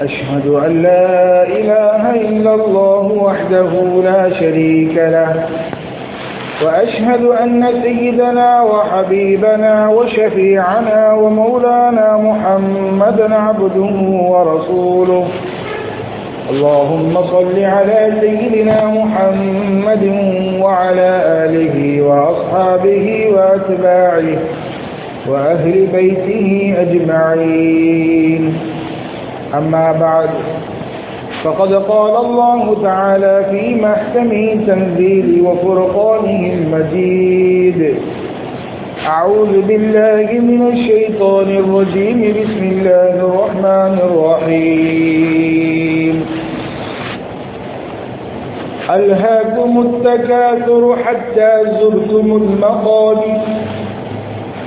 أشهد أن لا إله إلا الله وحده لا شريك له وأشهد أن سيدنا وحبيبنا وشفيعنا ومولانا محمدا عبده ورسوله. اللهم صل على سيدنا محمد وعلى آله وأصحابه وأتباعه وأهل بيته أجمعين. أما بعد فقد قال الله تعالى في محكمه تنزيل وفرقانه المجيد. أعوذ بالله من الشيطان الرجيم. بسم الله الرحمن الرحيم. ألهاكم التكاثر حتى زرتم المقابر.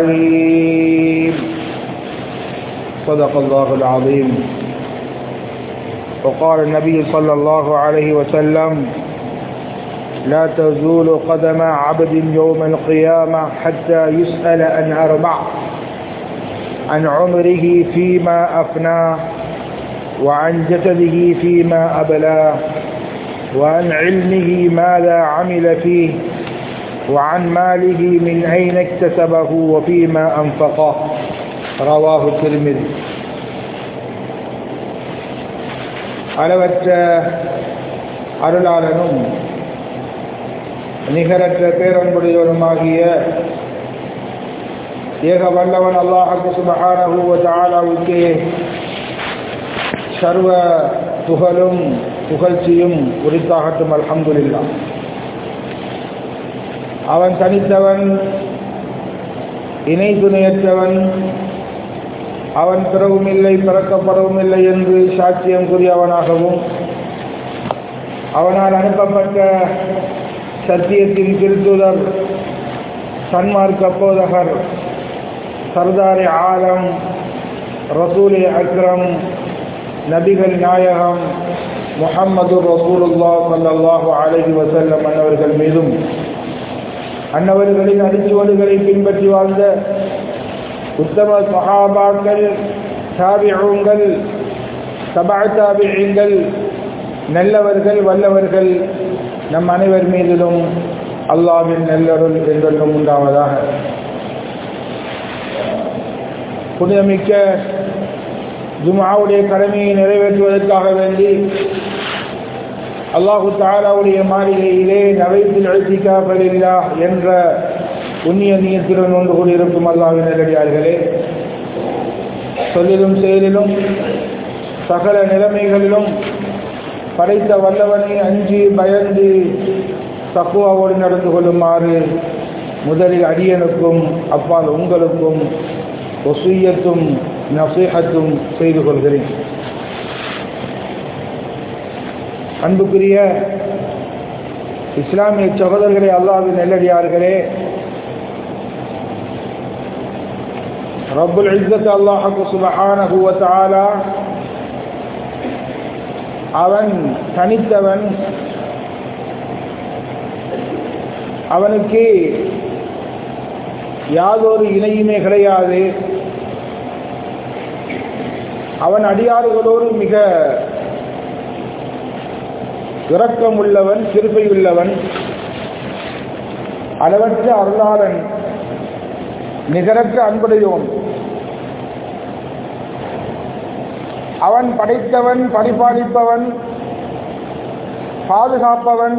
النعيم صدق الله العظيم. وقال النبي صلى الله عليه وسلم لا تزول قدم عبد يوم القيامة حتى يسأل عن أربع عن عمره فيما أفناه وعن جسده فيما أبلاه وعن علمه ماذا عمل فيه وعن ماله من أين اكتسبه وفيما أنفقه رواه الترمذي அளவற்ற அருளாளனும் நிகரற்ற பேரன்புடையவனுமாகிய ஏக வல்லவன் அல்லாஹு சுபஹானஹு தாலாவுக்கே சர்வ புகழும் புகழ்ச்சியும் உரித்தாகட்டும் அல்ஹம்துலில்லா அவன் தனித்தவன் இணை துணையற்றவன். அவன் பிறவும் இல்லை பிறக்கப்படவும் இல்லை என்று சாட்சியம் கூறியவனாகவும் அவனால் அனுப்பப்பட்ட சத்தியத்தின் திருத்துதர் சன்மார்க்க போதகர் சர்தாரி ஆலம் ரசூலே அக்ரம் நபிகள் நாயகம் முஹம்மது ரசூலுல்லா சல்லாஹூ அலஹி வசல்லம் அன்னவர்கள் மீதும் அன்னவர்களின் அடிச்சுவடுகளை பின்பற்றி வாழ்ந்த உத்தம சஹாபாக்கள் தாபிዑங்கள் சபா தாபிகள் நல்லவர்கள் வல்லவர்கள் நம் அனைவர் மீதிலும் அல்லாவின் நல்லருள் என்றென்றும் உண்டாவதாக. புனிதமிக்க ஜுமாவுடைய கடமையை நிறைவேற்றுவதற்காக வேண்டி அல்லாஹு தாலாவுடைய மாளிகையிலே நவைத்தில் அழைத்திக்காப்பதில்லா என்ற புண்ணிய நீயத்துடன் ஒன்று கூடியிருக்கும் அல்லாவின் நேரடியார்களே சொல்லிலும் செயலிலும் சகல நிலைமைகளிலும் படைத்த வல்லவனை அஞ்சி பயந்து தக்குவாவோடு நடந்து கொள்ளுமாறு முதலில் அடியனுக்கும் அப்பால் உங்களுக்கும் ஒசுயத்தும் நசீகத்தும் செய்து கொள்கிறேன். அன்புக்குரிய இஸ்லாமிய சகோதரர்களே அல்லாவின் நெல்லடியார்களே ரபுல் இஸ்ஸத் அல்லாஹு சுபஹானஹு வ தஆலா அவன் தனித்தவன் அவனுக்கு யாதொரு இணையுமே கிடையாது. அவன் அடியாறுகளோடு மிக இரக்கமுள்ளவன் கிருபையுள்ளவன் அளவற்ற அருளாளன் நிகரற்ற அன்புடையோன். அவன் படைத்தவன் பரிபாலிப்பவன் பாதுகாப்பவன்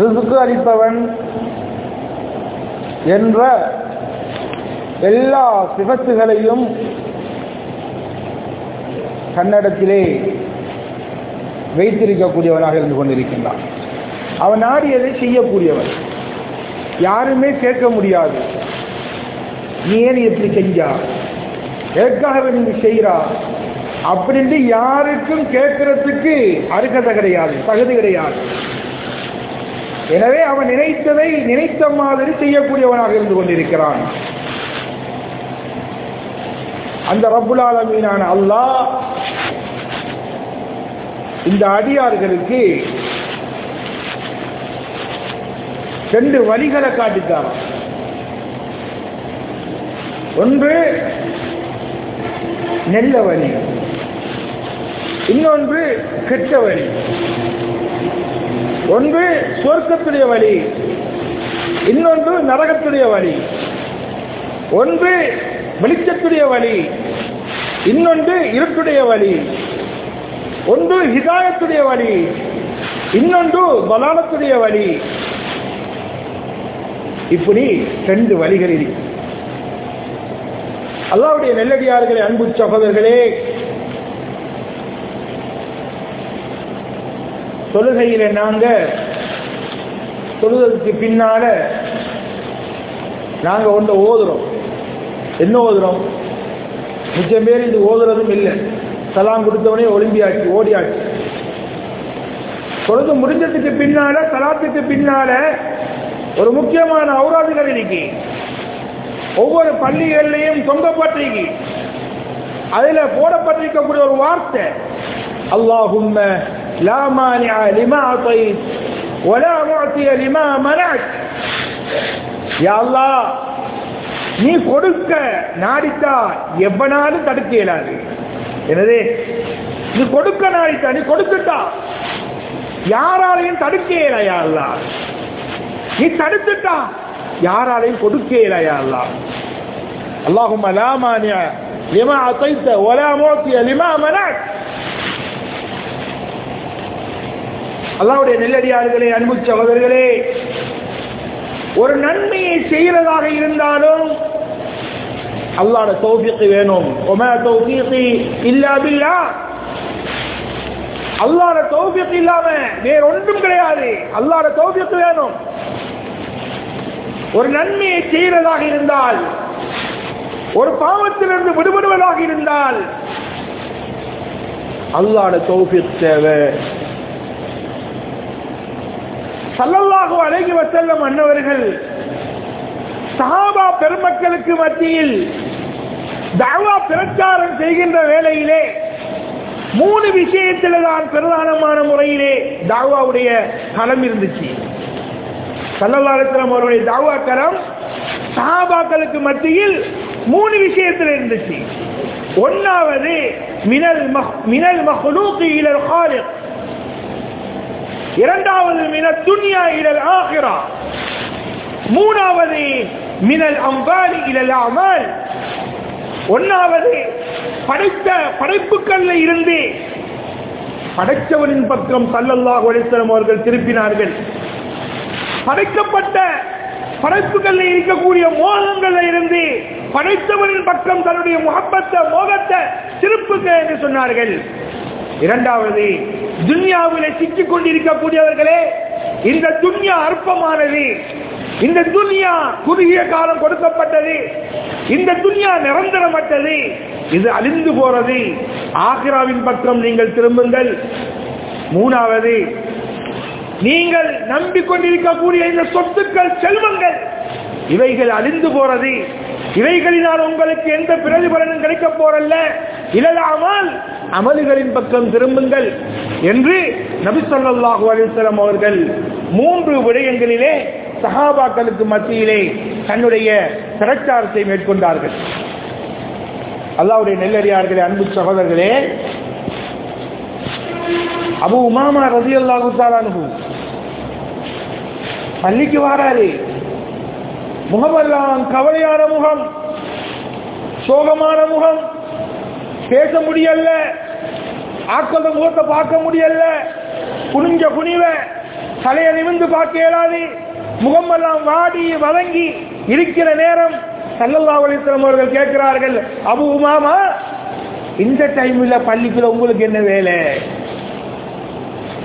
ரிசுக்கு அளிப்பவன் என்ற எல்லா சிவத்துகளையும் கன்னடத்திலே வைத்திருக்கக்கூடியவனாக இருந்து கொண்டிருக்கின்றான். அவன் நாடியதை செய்யக்கூடியவன்? யாருமே கேட்க முடியாது. நீ ஏன் எப்படி செஞ்சா? எதுக்காக நீங்க செய்கிறா அப்படின்ட்டு யாருக்கும் கேட்கறதுக்கு அருகதை கிடையாது தகுதி கிடையாது. எனவே அவன் நினைத்ததை நினைத்த மாதிரி செய்யக்கூடியவனாக இருந்து கொண்டிருக்கிறான். அந்த ரபுலாலமீனான அல்லாஹ் இந்த அடியார்களுக்கு ரெண்டு வழிகளை காட்டித்தாரான் ஒன்று நெல்ல வழி. இன்னொன்று கெட்ட வழி. ஒன்று சொர்க்கத்துடைய வழி. இன்னொன்று நரகத்துடைய வழி. ஒன்று வெளிச்சத்துடைய வழி. இன்னொன்று இருட்டுடைய வழி. ஒன்று ஹிதாயத்துடைய வழி இன்னொன்று பலாலத்துடைய வழி. இப்படி ரெண்டு வழிகள் இருக்கு. அல்லாவுடைய நெல்லடியார்களே அன்பு சகோதரர்களே தொழுகையில நாங்க தொழுதலுக்கு பின்னால நாங்க ஒன்று ஓதுறோம். என்ன ஓதுறோம்? மிச்சம் பேர் இது ஓதுறதும் இல்லை. சலாம் கொடுத்தவனே ஒலிம்பியாச்சு ஓடியாச்சு தொழுது முடிஞ்சதுக்கு பின்னால சலாத்துக்கு பின்னால ஒரு முக்கியமான அவுராதுகள் இருக்கு ஒவ்வொரு பள்ளிகள்லையும் தொங்கப்பட்டிருக்கு அதுல போடப்பட்டிருக்கக்கூடிய ஒரு வார்த்தை அல்லாஹும்ம லா மானிஅ லிமா அதைத் ولا معطي لما منعت யா அல்லாஹ் நீ கொடுக்க நாடித்தா எவ்வனாலும் தடுக்க இயலாது எனவே நீ கொடுக்க நாளைத்தா நீ கொடுத்துட்டா. யாராலையும் தடுக்கேலையா அல்லா. நீ தடுத்துட்டா. யாராலையும் கொடுக்கேலையா அல்லா. அல்லாஹும் அலாமானிய லிமா அசைத்த ஒலா மோசிய லிமா மனாட் அல்லாவுடைய நெல்லடியார்களே அனுபவிச்சவர்களே ஒரு நன்மையை செய்கிறதாக இருந்தாலும் அல்லாட தௌஃபீக்கு வேணும். ஒமா தௌஃபீகி இல்லா பில்லா. அல்லாட தௌஃபீக் இல்லாம வேற ஒன்றும் கிடையாது. அல்லாட தௌஃபீக் வேணும். ஒரு நன்மையை செய்வதாக இருந்தால் ஒரு பாவத்திலிருந்து விடுபடுவதாக இருந்தால் அல்லாட தௌஃபீக் தேவை. சல்லல்லாக அழகி வஸல்லம் அன்னவர்கள் சஹாபா பெருமக்களுக்கு மத்தியில் தாவா பிரச்சாரம் செய்கின்ற வேளையிலே மூணு விஷயத்தில் தான் பிரதானமான முறையிலே தாவாவுடைய களம் இருந்துச்சு. சல்லல்லாஹு அவருடைய தாவா களம் சஹாபாக்களுக்கு மத்தியில் மூணு விஷயத்தில் இருந்துச்சு. ஒன்னாவது மினல் மினல் மஹ்லூக்கு இலல் ஹாலிக். இரண்டாவது மின துன்யா இலல் ஆகிரா. மூணாவது மினல் அம்பாலி இலல் அமல். ஒன்னாவது படைத்த படைப்புகள்ல இருந்து படைத்தவனின் பக்கம் சல்லல்லாஹு அலிஸ்லாம் அவர்கள் திருப்பினார்கள். படைக்கப்பட்ட படைப்புகள்ல இருக்கக்கூடிய மோகங்கள்ல இருந்து படைத்தவனின் பக்கம் தன்னுடைய முகப்பத்தை மோகத்தை திருப்புங்க என்று சொன்னார்கள். இரண்டாவது துன்யாவில சிக்கிக் கொண்டிருக்கக்கூடியவர்களே இந்த துன்யா அற்பமானது. இந்த துன்யா குறுகிய காலம் கொடுக்கப்பட்டது. இந்த துன்யா நிரந்தரமற்றது. இது அழிந்து போறது. ஆக்ராவின் பக்கம் நீங்கள் திரும்புங்கள். மூணாவது நீங்கள் நம்பிக்கொண்டிருக்கக்கூடிய இந்த சொத்துக்கள் செல்வங்கள் இவைகள் அழிந்து போறது. இவைகளினால் உங்களுக்கு எந்த பிரதிபலனும் கிடைக்க போறல்ல. இல்லாமல் அமல்களின் பக்கம் திரும்புங்கள் என்று நபி சொல்லாஹு அலிஸ்லாம் அவர்கள் மூன்று விடயங்களிலே சஹாபாக்களுக்கு மத்தியிலே தன்னுடைய பிரச்சாரத்தை மேற்கொண்டார்கள். அல்லாவுடைய நெல்லறியார்களே அன்பு சகோதரர்களே அபு உமாமா ரதி அல்லாஹு தாலானு பள்ளிக்கு வாராரு. முகமெல்லாம் கவலையான முகம் சோகமான முகம் பேச முடியல ஆக்கத முகத்தை பார்க்க முடியல குனிஞ்ச குனிவ தலையை நிமிந்து பார்க்க இயலாது. முகமெல்லாம் வாடி வதங்கி இருக்கிற நேரம் சல்லல்லா அலிஸ்லாம் அவர்கள் கேட்கிறார்கள் அபு உமாமா இந்த டைம்ல பள்ளிக்குள்ள உங்களுக்கு என்ன வேலை?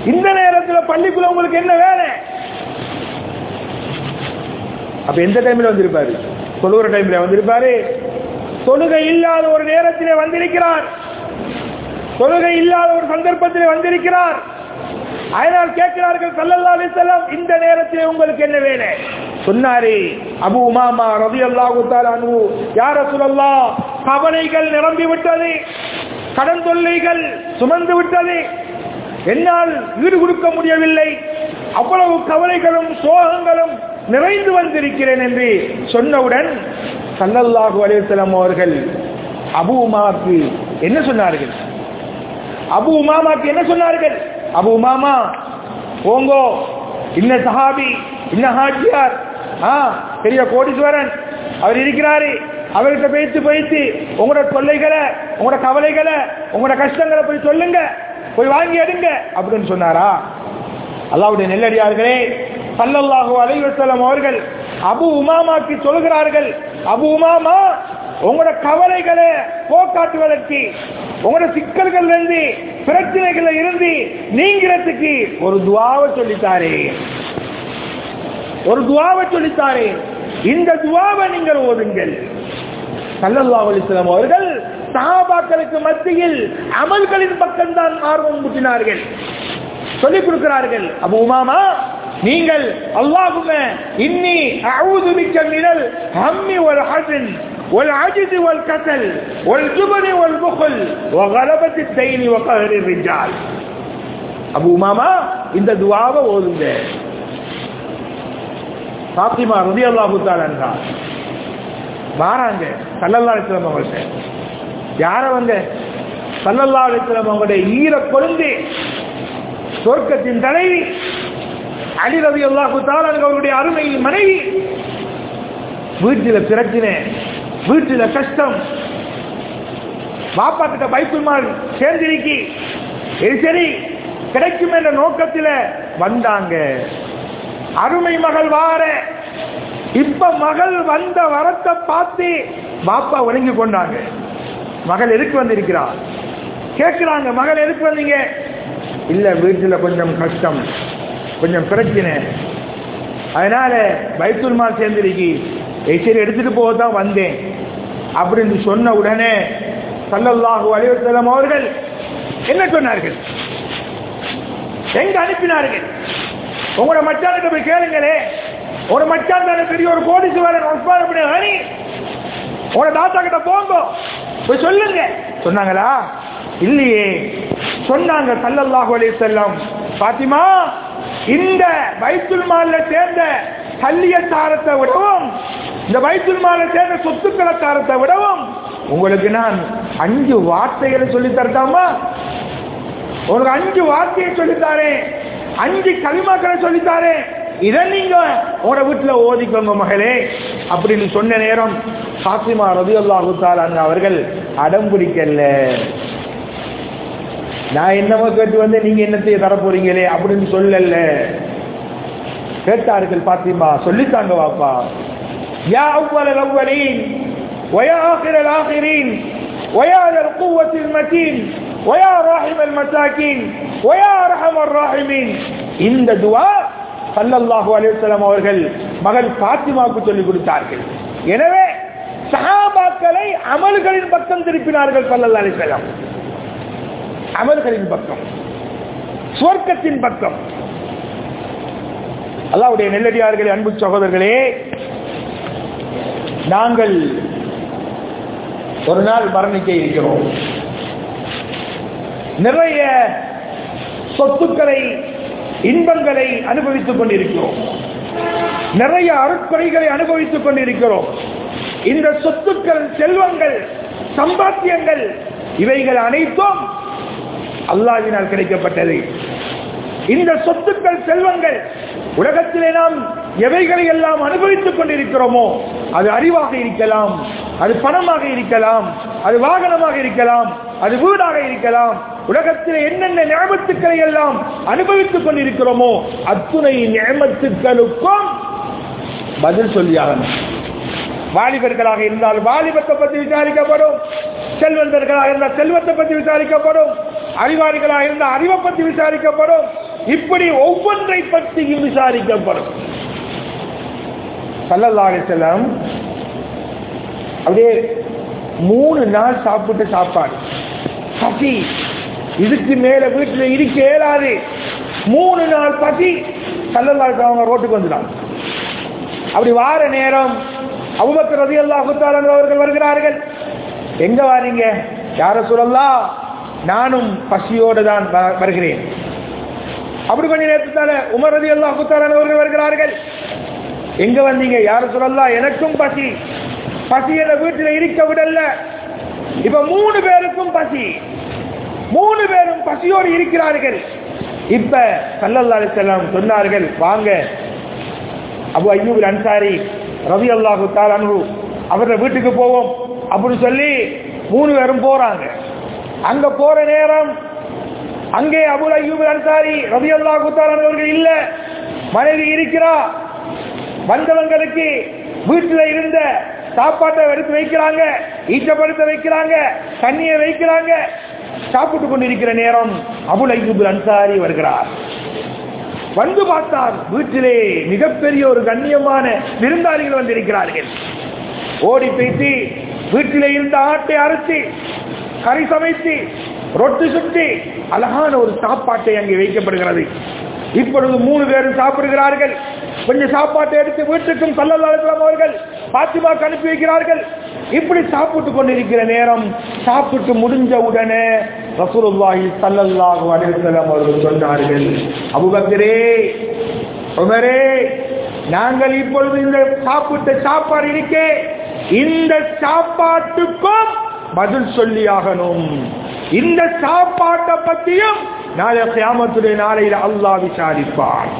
இந்த நேரத்தில் பள்ளிக்குள்ள உங்களுக்கு என்ன வேலை? அப்ப எந்த டைம்ல வந்திருப்பாரு? தொழுகிற டைம்ல வந்திருப்பாரு. தொழுகை இல்லாத ஒரு நேரத்திலே வந்திருக்கிறார். தொழுகை இல்லாத ஒரு சந்தர்ப்பத்திலே வந்திருக்கிறார். அதனால் கேட்கிறார்கள் சல்லல்லா அலிசல்லாம் இந்த நேரத்தில் உங்களுக்கு என்ன வேலை? சொன்னாரே அபு உமாமா ரவி அல்லாஹு அனு யார சொல்லல்லா கவலைகள் நிரம்பி விட்டது கடன் தொல்லைகள் சுமந்து விட்டது என்னால் ஈடு கொடுக்க முடியவில்லை அவ்வளவு கவலைகளும் சோகங்களும் நிறைந்து வந்திருக்கிறேன் என்று சொன்னவுடன் சல்லல்லாஹு அலிசல்லாம் அவர்கள் அபு உமாவுக்கு என்ன சொன்னார்கள்? அபு உமாமாக்கு என்ன சொன்னார்கள்? அபு உமாமா போங்கோ இன்ன சஹாபி இன்ன ஹாஜியார் ஆ பெரிய கோடீஸ்வரன். அவர் இருக்கிறாரு. அவர்கிட்ட பேசி பேசி உங்களோட தொல்லைகளை உங்களோட கவலைகளை உங்களோட கஷ்டங்களை போய் சொல்லுங்க. போய் வாங்கி எடுங்க. அப்படின்னு சொன்னாரா? அல்லாவுடைய நெல்லடியார்களே சல்லல்லாஹு அலைவசலம் அவர்கள் அபு உமாமாக்கு சொல்கிறார்கள். அபு உமாமா உங்களோட கவலைகளை போக்காட்டுவதற்கு உங்களோட சிக்கல்கள் இருந்து பிரச்சனைகள் இருந்து நீங்கிறதுக்கு ஒரு துவாவை சொல்லித்தாரே. ஒரு துவாவை சொல்லித்தாரே. இந்த துவாவை நீங்கள் ஓதுங்கள். சல்லல்லா அலிஸ்லாம் அவர்கள் சஹாபாக்களுக்கு மத்தியில் அமல்களின் பக்கம்தான் ஆர்வம் கூட்டினார்கள் சொல்லிக் கொடுக்கிறார்கள் அபு உமாமா நீங்கள் அல்லாஹும இன்னி அவுதுமிக்க நிழல் ஹம்மி ஒரு ஹஸன் والعجز والكسل والجبن والبخل وغلبة الدين وقهر الرجال அபு உமாமா இந்த துவாவை ஓதுங்க பாத்திமா ரதி அல்லாஹு தாலா வாராங்க சல்லல்லா அலிஸ்லாம் அவங்கள்ட்ட யார வந்த சல்லல்லா அலிஸ்லாம் அவங்களுடைய ஈர கொழுந்து சொர்க்கத்தின் தலைவி அலி ரவி அல்லாஹு தாலன் அவருடைய அருமை மனைவி வீட்டில் பிரச்சனை வீட்டில் கஷ்டம். பாப்பா கிட்ட பைக்குமார் சேர்ந்திருக்கி. இது சரி கிடைக்கும் என்ற நோக்கத்தில் வந்தாங்க. அருமை மகள் வார. இப்ப மகள் வந்த வரத்தை பார்த்து பாப்பா ஒழுங்கி கொண்டாங்க. மகள் எதுக்கு வந்திருக்கிறார் கேட்கிறாங்க மகள் எதுக்கு வந்தீங்க? இல்ல வீட்டுல கொஞ்சம் கஷ்டம் கொஞ்சம் பிரச்சனை. அதனால பைத்துல் சேர்ந்திருக்கி சரி எடுத்துட்டு போக தான் வந்தேன். அப்படின்னு சொன்ன உடனே சல்லல்லாஹு அலைவசல்லம் அவர்கள் என்ன சொன்னார்கள்? எங்க அனுப்பினார்கள்? உங்களோட மச்சானுக்கு போய் கேளுங்களே. ஒரு மச்சான் தானே பெரிய ஒரு கோடீஸ்வரன் உஸ்மான் இப்படி ஹனி. உங்களோட தாத்தா கிட்ட போங்க. போய் சொல்லுங்க. சொன்னாங்களா? இல்லையே. சொன்னாங்க சல்லல்லாஹு அலைஹி செல்லம் பாத்திமா இந்த பைத்துல் மால்ல சேர்ந்த தள்ளிய தாரத்தை விடவும் இந்த பைத்துல் மாலை சேர்ந்த சொத்துக்களை தரத்தை விடவும் உங்களுக்கு நான் அஞ்சு வார்த்தைகளை சொல்லி தரட்டாமா? உங்களுக்கு அஞ்சு வார்த்தையை சொல்லித்தாரேன் அஞ்சு களிமாக்களை சொல்லித்தாரேன் இதை நீங்க உங்களோட வீட்டுல ஓதிக்கோங்க மகளே. அப்படின்னு சொன்ன நேரம் சாத்திமா ரவி அல்லாஹு அவர்கள் அடம் பிடிக்கல. நான் என்னமோ கேட்டு வந்து நீங்க என்னத்தைய தர போறீங்களே அப்படின்னு சொல்லல. கேட்டார்கள் பாத்திமா சொல்லித்தாங்க வாப்பா யா அவ்வள அவ்வளீன் ويا آخر الآخرين ويا ذا القوة المتين ويا راحم المساكين ويا أرحم الراحمين இந்த துவா சல்லல்லாஹு அலைஹி வஸல்லம் அவர்கள் மகள் பாத்திமாவுக்கு சொல்லிக் கொடுத்தார்கள் எனவே சஹாபாக்களை அமல்களின் பக்கம் திருப்பினார்கள் சல்லல்லாஹு அலைஹி வஸல்லம் அமல்களின் பக்கம் சுவர்க்கத்தின் பக்கம் அல்லாவுடைய நெல்லடியார்களே அன்பு சகோதரர்களே நாங்கள் ஒரு நாள் மரணிக்க இருக்கிறோம். நிறைய சொத்துக்களை இன்பங்களை அனுபவித்துக் கொண்டிருக்கிறோம். நிறைய அருட்கொலைகளை அனுபவித்துக் கொண்டிருக்கிறோம். இந்த சொத்துக்கள் செல்வங்கள் சம்பாத்தியங்கள் இவைகள் அனைத்தும் அல்லாவினால் கிடைக்கப்பட்டது. இந்த சொத்துக்கள் செல்வங்கள் உலகத்திலே நாம் எவைகளை எல்லாம் அனுபவித்துக் கொண்டிருக்கிறோமோ அது அறிவாக இருக்கலாம் அது பணமாக இருக்கலாம் அது வாகனமாக இருக்கலாம் அது வீடாக இருக்கலாம் உலகத்தில் என்னென்ன ஞாபகத்துக்களை எல்லாம் அனுபவித்துக் கொண்டிருக்கிறோமோ அத்துணை ஞாபகத்துக்களுக்கும் பதில் சொல்லியாகணும் வாலிபர்களாக இருந்தால் வாலிபத்தை பற்றி விசாரிக்கப்படும் செல்வந்தர்களாக இருந்தால் செல்வத்தை பற்றி விசாரிக்கப்படும் அறிவாளிகளாக இருந்தால் அறிவை பற்றி விசாரிக்கப்படும் இப்படி ஒவ்வொன்றை பற்றியும் விசாரிக்கப்படும். சல்லல்லாஹு செல்லம் அப்படியே மூணு நாள் சாப்பிட்டு சாப்பாடு. பசி. இதுக்கு மேல வீட்டில் இருக்க இயலாது. மூணு நாள் பசி. சல்லல்லாஹு அவங்க ரோட்டுக்கு வந்துட்டாங்க. அப்படி வார நேரம் அபுபக்கர் ரதி அல்லாஹு அவர்கள் வருகிறார்கள். எங்க வாரீங்க? யார சொல்லலாம் நானும் பசியோடு தான் வருகிறேன். அப்படி நேரத்தில் தானே உமர் ரதி அல்லாஹு அவர்கள் வருகிறார்கள். எங்க வந்தீங்க யாரு சொல்லலாம் எனக்கும் பசி. பசி என வீட்டில் இருக்க விடல. இப்ப மூணு பேருக்கும் பசி. மூணு பேரும் பசியோடு இருக்கிறார்கள். இப்ப சல்லல்லா செல்லம் சொன்னார்கள் வாங்க. அபு ஐயூப் அன்சாரி ரவி அல்லாஹு தாலு அவர வீட்டுக்கு போவோம் அப்படின்னு சொல்லி மூணு பேரும் போறாங்க. அங்க போற நேரம் அங்கே அபுல் அய்யூப் அன்சாரி ரவி அல்லாஹு அவர்கள் இல்ல. மனைவி இருக்கிறா. வந்தவங்களுக்கு வீட்டில் இருந்த சாப்பாட்டை எடுத்து வைக்கிறாங்க ஈச்சப்படுத்த வைக்கிறாங்க தண்ணியை வைக்கிறாங்க. சாப்பிட்டு கொண்டிருக்கிற நேரம் அபுல் ஐயூப் அன்சாரி வருகிறார். வந்து பார்த்தார் வீட்டிலே மிகப்பெரிய ஒரு கண்ணியமான விருந்தாளிகள் வந்திருக்கிறார்கள். ஓடி பேசி வீட்டிலே இருந்த ஆட்டை அரைச்சி கறி சமைத்து ரொட்டி சுட்டி அழகான ஒரு சாப்பாட்டை அங்கே வைக்கப்படுகிறது. இப்பொழுது மூணு பேரும் சாப்பிடுகிறார்கள். கொஞ்சம் சாப்பாட்டை எடுத்து வீட்டுக்கும் சல்லல்லாஹு அவர்கள் பாத்திமாக்கு அனுப்பி வைக்கிறார்கள். இப்படி சாப்பிட்டு கொண்டிருக்கிற நேரம் சாப்பிட்டு முடிஞ்ச உடனே ரசூலுல்லாஹி சல்லல்லாஹு அலைஹி வஸல்லம் அவர்கள் சொன்னார்கள் அபூபக்கரே உமரே நாங்கள் இப்பொழுது இந்த சாப்பிட்ட சாப்பாடு இருக்கே. இந்த சாப்பாட்டுக்கும் பதில் சொல்லியாகணும் இந்த சாப்பாட்டை பற்றியும் நாளை கியாமத்துடைய நாளையில் அல்லாஹ் விசாரிப்பார்.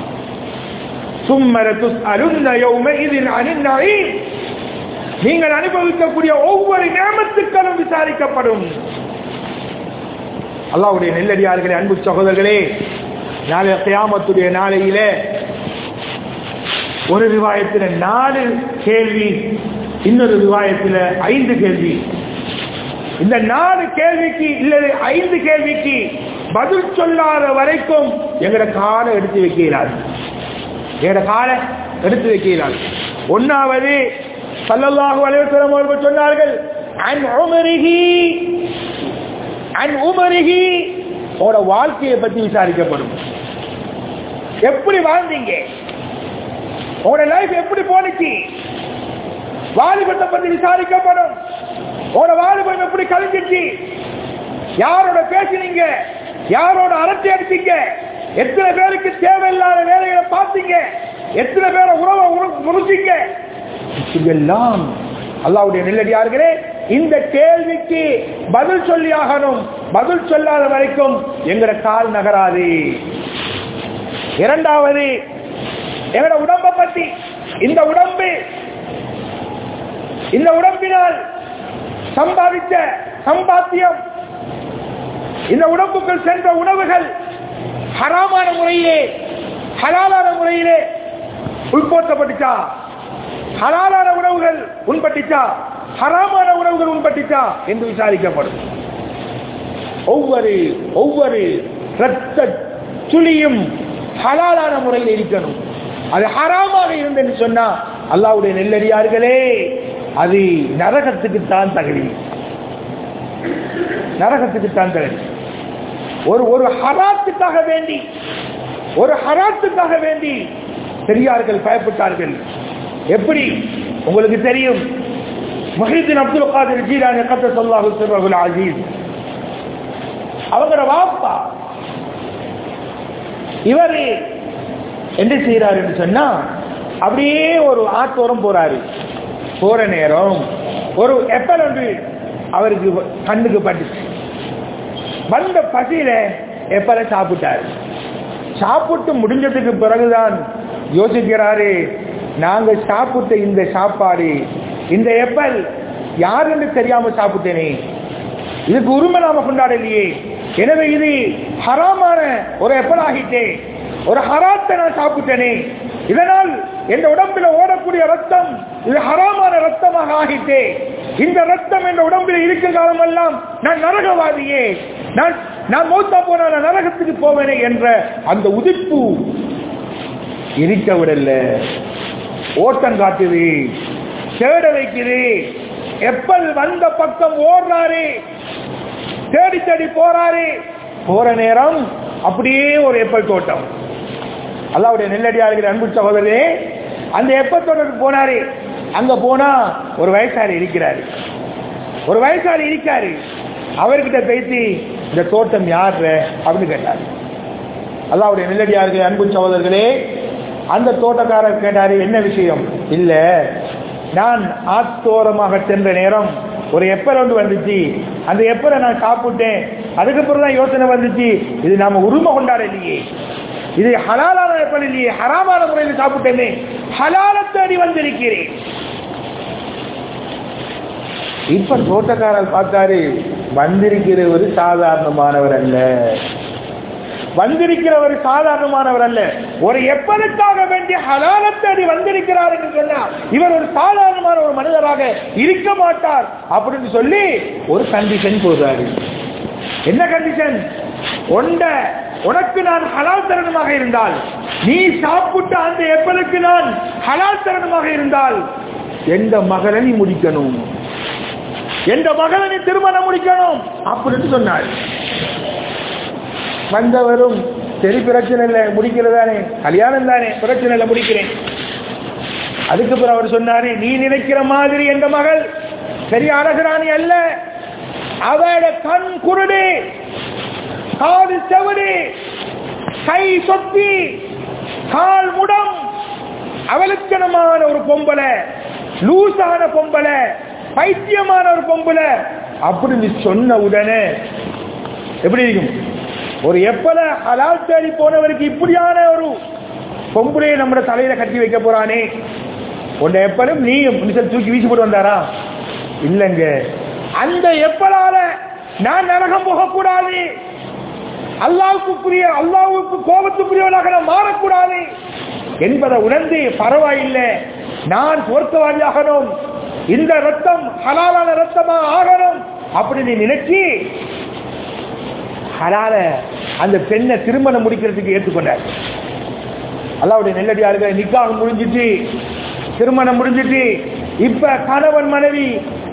நீங்கள் அனுபவிக்கக்கூடிய ஒவ்வொரு நேமத்துக்களும் விசாரிக்கப்படும். அல்லாவுடைய நெல்லடியார்களே அன்பு சகோதரர்களே நாளைய கியாமத்துடைய நாளையில ஒரு விவாயத்தில் நாலு கேள்வி இன்னொரு விவாயத்தில் ஐந்து கேள்வி. இந்த நாலு கேள்விக்கு இல்லது ஐந்து கேள்விக்கு பதில் சொல்லாத வரைக்கும் எங்கட காலை எடுத்து வைக்கிறார். எங்கட காலை எடுத்து வைக்கிறார். ஒன்னாவது சல்லல்லாஹு அலைஹி அவர்கள் சொன்னார்கள் அன் உமரிஹி அன் உமருகி உங்களோட வாழ்க்கையை பத்தி விசாரிக்கப்படும். எப்படி வாழ்ந்தீங்க? உங்களோட லைஃப் எப்படி போனுச்சு வாலிபத்தை பத்தி விசாரிக்கப்படும். உன வாலிபம் எப்படி கலைஞ்சிச்சு யாரோட பேசினீங்க யாரோட அரட்டை அடிச்சீங்க? எத்தனை பேருக்கு தேவையில்லாத வேலைகளை பார்த்தீங்க? எத்தனை பேரை உறவை முடிச்சீங்க இதெல்லாம் அல்லாவுடைய நெல்லடியார்களே இந்த கேள்விக்கு பதில் சொல்லி ஆகணும். பதில் சொல்லாத வரைக்கும் எங்கட கால் நகராது. இரண்டாவது எங்கட உடம்பை பத்தி இந்த உடம்பு இந்த உடம்பினால் சம்பாதித்த சம்பாத்தியம். இந்த உடம்புக்குள் சென்ற உணவுகள் ஹராமான முறையிலே ஹலாலான முறையிலே உட்போற்றப்பட்டுச்சா ஹலாலான உணவுகள் உண்பட்டுச்சா ஹராமான உணவுகள் உண்பட்டுச்சா என்று விசாரிக்கப்படும். ஒவ்வொரு ஒவ்வொரு இரத்த துளியும் ஹலாலான முறையில் இருக்கணும். அது ஹராமாக இருந்தேன்னு சொன்னா அல்லாவுடைய நெல்லடியார்களே அது நரகத்துக்கு தான் தகுதி. நரகத்துக்கு தான் தகுதி. ஒரு ஒரு ஹராத்துக்காக வேண்டி ஒரு ஹராத்துக்காக வேண்டி பெரியார்கள் பயப்பட்டார்கள். எப்படி? உங்களுக்கு தெரியும். முஹிதீன் அப்துல் காதிர் ஜீலானி கத்த சொல்லாஹு சிறுவகுல் அஜீஸ் அவங்களோட வாப்பா. இவர் என்ன செய்யறாரு என்று சொன்னா அப்படியே ஒரு ஆட்டோரம் போறாரு. போற நேரம் ஒரு எப்பல் ஒன்று அவருக்கு கண்ணுக்கு பட்டுச்சு. வந்த பசியில எப்பல சாப்பிட்டாரு. சாப்பிட்டு முடிஞ்சதுக்கு பிறகுதான் யோசிக்கிறாரு நாங்க சாப்பிட்ட இந்த சாப்பாடு இந்த எப்பல் யாருன்னு தெரியாம சாப்பிட்டேனே. இதுக்கு உரிமை நாம கொண்டாடலையே. எனவே இது ஹராமான ஒரு எப்பல் ஆகிட்டே ஒரு ஹராத்தை நான் சாப்பிட்டேனே. இதனால் என் உடம்பில் ஓடக்கூடிய ரத்தம் இது ஹராமான ரத்தமாக ஆகிட்டே இந்த ரத்தம் என்ற உடம்பில் இருக்கிற காலமெல்லாம் நான் நரகவாதியே நான் நான் மூத்தா போன நரகத்துக்கு போவேனே என்ற அந்த உதிப்பு இருக்க விடல ஓட்டம் காட்டுது தேட வைக்குது. எப்பல் வந்த பக்கம் ஓடுறாரு தேடி தேடி போறாரு. போற நேரம் அப்படியே ஒரு எப்பல் தோட்டம். அல்லாவுடைய நெல்லடியார்கள் அன்பு சகோதரே அந்த எப்பல் தோட்டத்துக்கு போனாரு? அங்க போனா ஒரு வயசாளி இருக்கிறாரு. ஒரு வயசாளி இருக்காரு. அவர்கிட்ட பேசி இந்த தோட்டம் யார் அப்படின்னு கேட்டாரு. அல்லாவுடைய நெல்லடியார்கள் அன்பு சகோதரர்களே அந்த தோட்டக்காரர் கேட்டாரு என்ன விஷயம்? இல்ல நான் ஆத்தோரமாக சென்ற நேரம் ஒரு எப்பல் ஒன்று வந்துச்சு. அந்த எப்பரை நான் சாப்பிட்டேன். அதுக்கப்புறம் தான் யோசனை வந்துச்சு. இது நாம உரிமை கொண்டாட இல்லையே. இது ஹலாலான எப்படி இல்லையே ஹராமான முறையில் சாப்பிட்டேனே ஹலால தேடி வந்திருக்கிறேன். இப்ப தோட்டக்காரர் பார்த்தாரு வந்திருக்கிறவர் சாதாரணமானவர் அல்ல. வந்திருக்கிறவர் சாதாரணமானவர் அல்ல. ஒரு எப்பதற்காக வேண்டிய ஹலாலத்தடி வந்திருக்கிறார் என்று சொன்னார் இவர் ஒரு சாதாரணமான ஒரு மனிதராக இருக்க மாட்டார் அப்படின்னு சொல்லி ஒரு கண்டிஷன் போடுறாரு. என்ன கண்டிஷன் ஒண்ட உனக்கு நான் ஹலால் தருணமாக இருந்தால் நீ சாப்பிட்ட அந்த எப்பலுக்கு நான் ஹலால் தரணுமாக இருந்தால் எந்த மகளை நீ முடிக்கணும்? எந்த மகளை நீ திருமணம் முடிக்கணும்? அப்படின்னு சொன்னார் வந்தவரும் சரி பிரச்சனை இல்லை முடிக்கிறதானே கல்யாணம் தானே பிரச்சனை இல்லை முடிக்கிறேன். அதுக்கு பிறகு அவர் சொன்னாரு நீ நினைக்கிற மாதிரி எந்த மகள்? பெரிய அழகுராணி அல்ல. அவட கண் குருடு. காது செவடு கை சொத்தி கால் முடம். அவலட்சணமான ஒரு பொம்பளை லூசான பொம்பளை பைத்தியமான ஒரு பொம்பளை. அப்படின்னு சொன்ன உடனே எப்படி இருக்கும்? ஒரு எப்பல அலால் தேடி போனவருக்கு இப்படியான ஒரு பொம்புலையை நம்ம தலையில கட்டி வைக்க போறானே. உன்னை எப்பலும் நீ மிசல் தூக்கி வீசி போட்டு வந்தாரா? இல்லைங்க. அந்த எப்பலால நான் நரகம் போகக்கூடாது. அல்லாவுக்கு புரிய அல்லாவுக்கு கோபத்துக்குரியவனாக நான் மாறக்கூடாது என்பதை உணர்ந்து பரவாயில்லை. நான் சொர்க்கவாதியாகணும் இந்த ரத்தம் ஹலாலான ரத்தமா ஆகணும் அப்படின்னு நினைச்சு ஹலால அந்த பெண்ணை திருமணம் முடிக்கிறதுக்கு ஏற்றுக்கொண்டார். அல்லாவுடைய நெல்லடியார்கள் நிக்காக முடிஞ்சிட்டு திருமணம் முடிஞ்சிட்டு இப்ப கணவன் மனைவி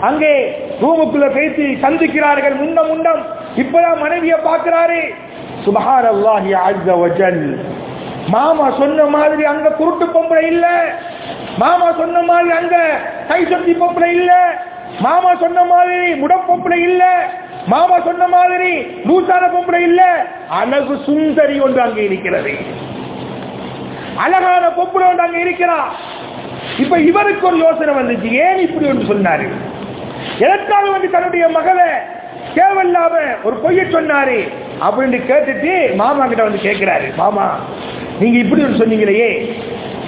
அங்கே ரூமுக்குள்ள பேசி சந்திக்கிறார்கள் முன்னம் முன்னம். இப்பதான் மனைவியை பார்க்கிறாரு. சுபஹார் அல்லாஹி அஸ்ஸ மாமா சொன்ன மாதிரி அங்க குருட்டு பொம்பளை இல்ல. மாமா சொன்ன மாதிரி அங்க கை சொத்தி பொம்பளை இல்ல. மாமா சொன்ன மாதிரி முடம் பொம்பளை இல்ல. மாமா சொன்ன மாதிரி நூசான பொம்பளை இல்ல. அழகு சுந்தரி ஒன்று அங்கே இருக்கிறது. அழகான பொம்பளை ஒன்று அங்க இருக்கிறா. இப்ப இவருக்கு ஒரு யோசனை வந்துச்சு. ஏன் இப்படி ஒன்று சொன்னாரு? எதற்காக வந்து தன்னுடைய மகளை தேவையில்லாம ஒரு பொய்ய சொன்னாரு அப்படின்னு கேட்டுட்டு மாமா கிட்ட வந்து கேட்கிறாரு மாமா நீங்க இப்படி ஒன்று சொன்னீங்களே.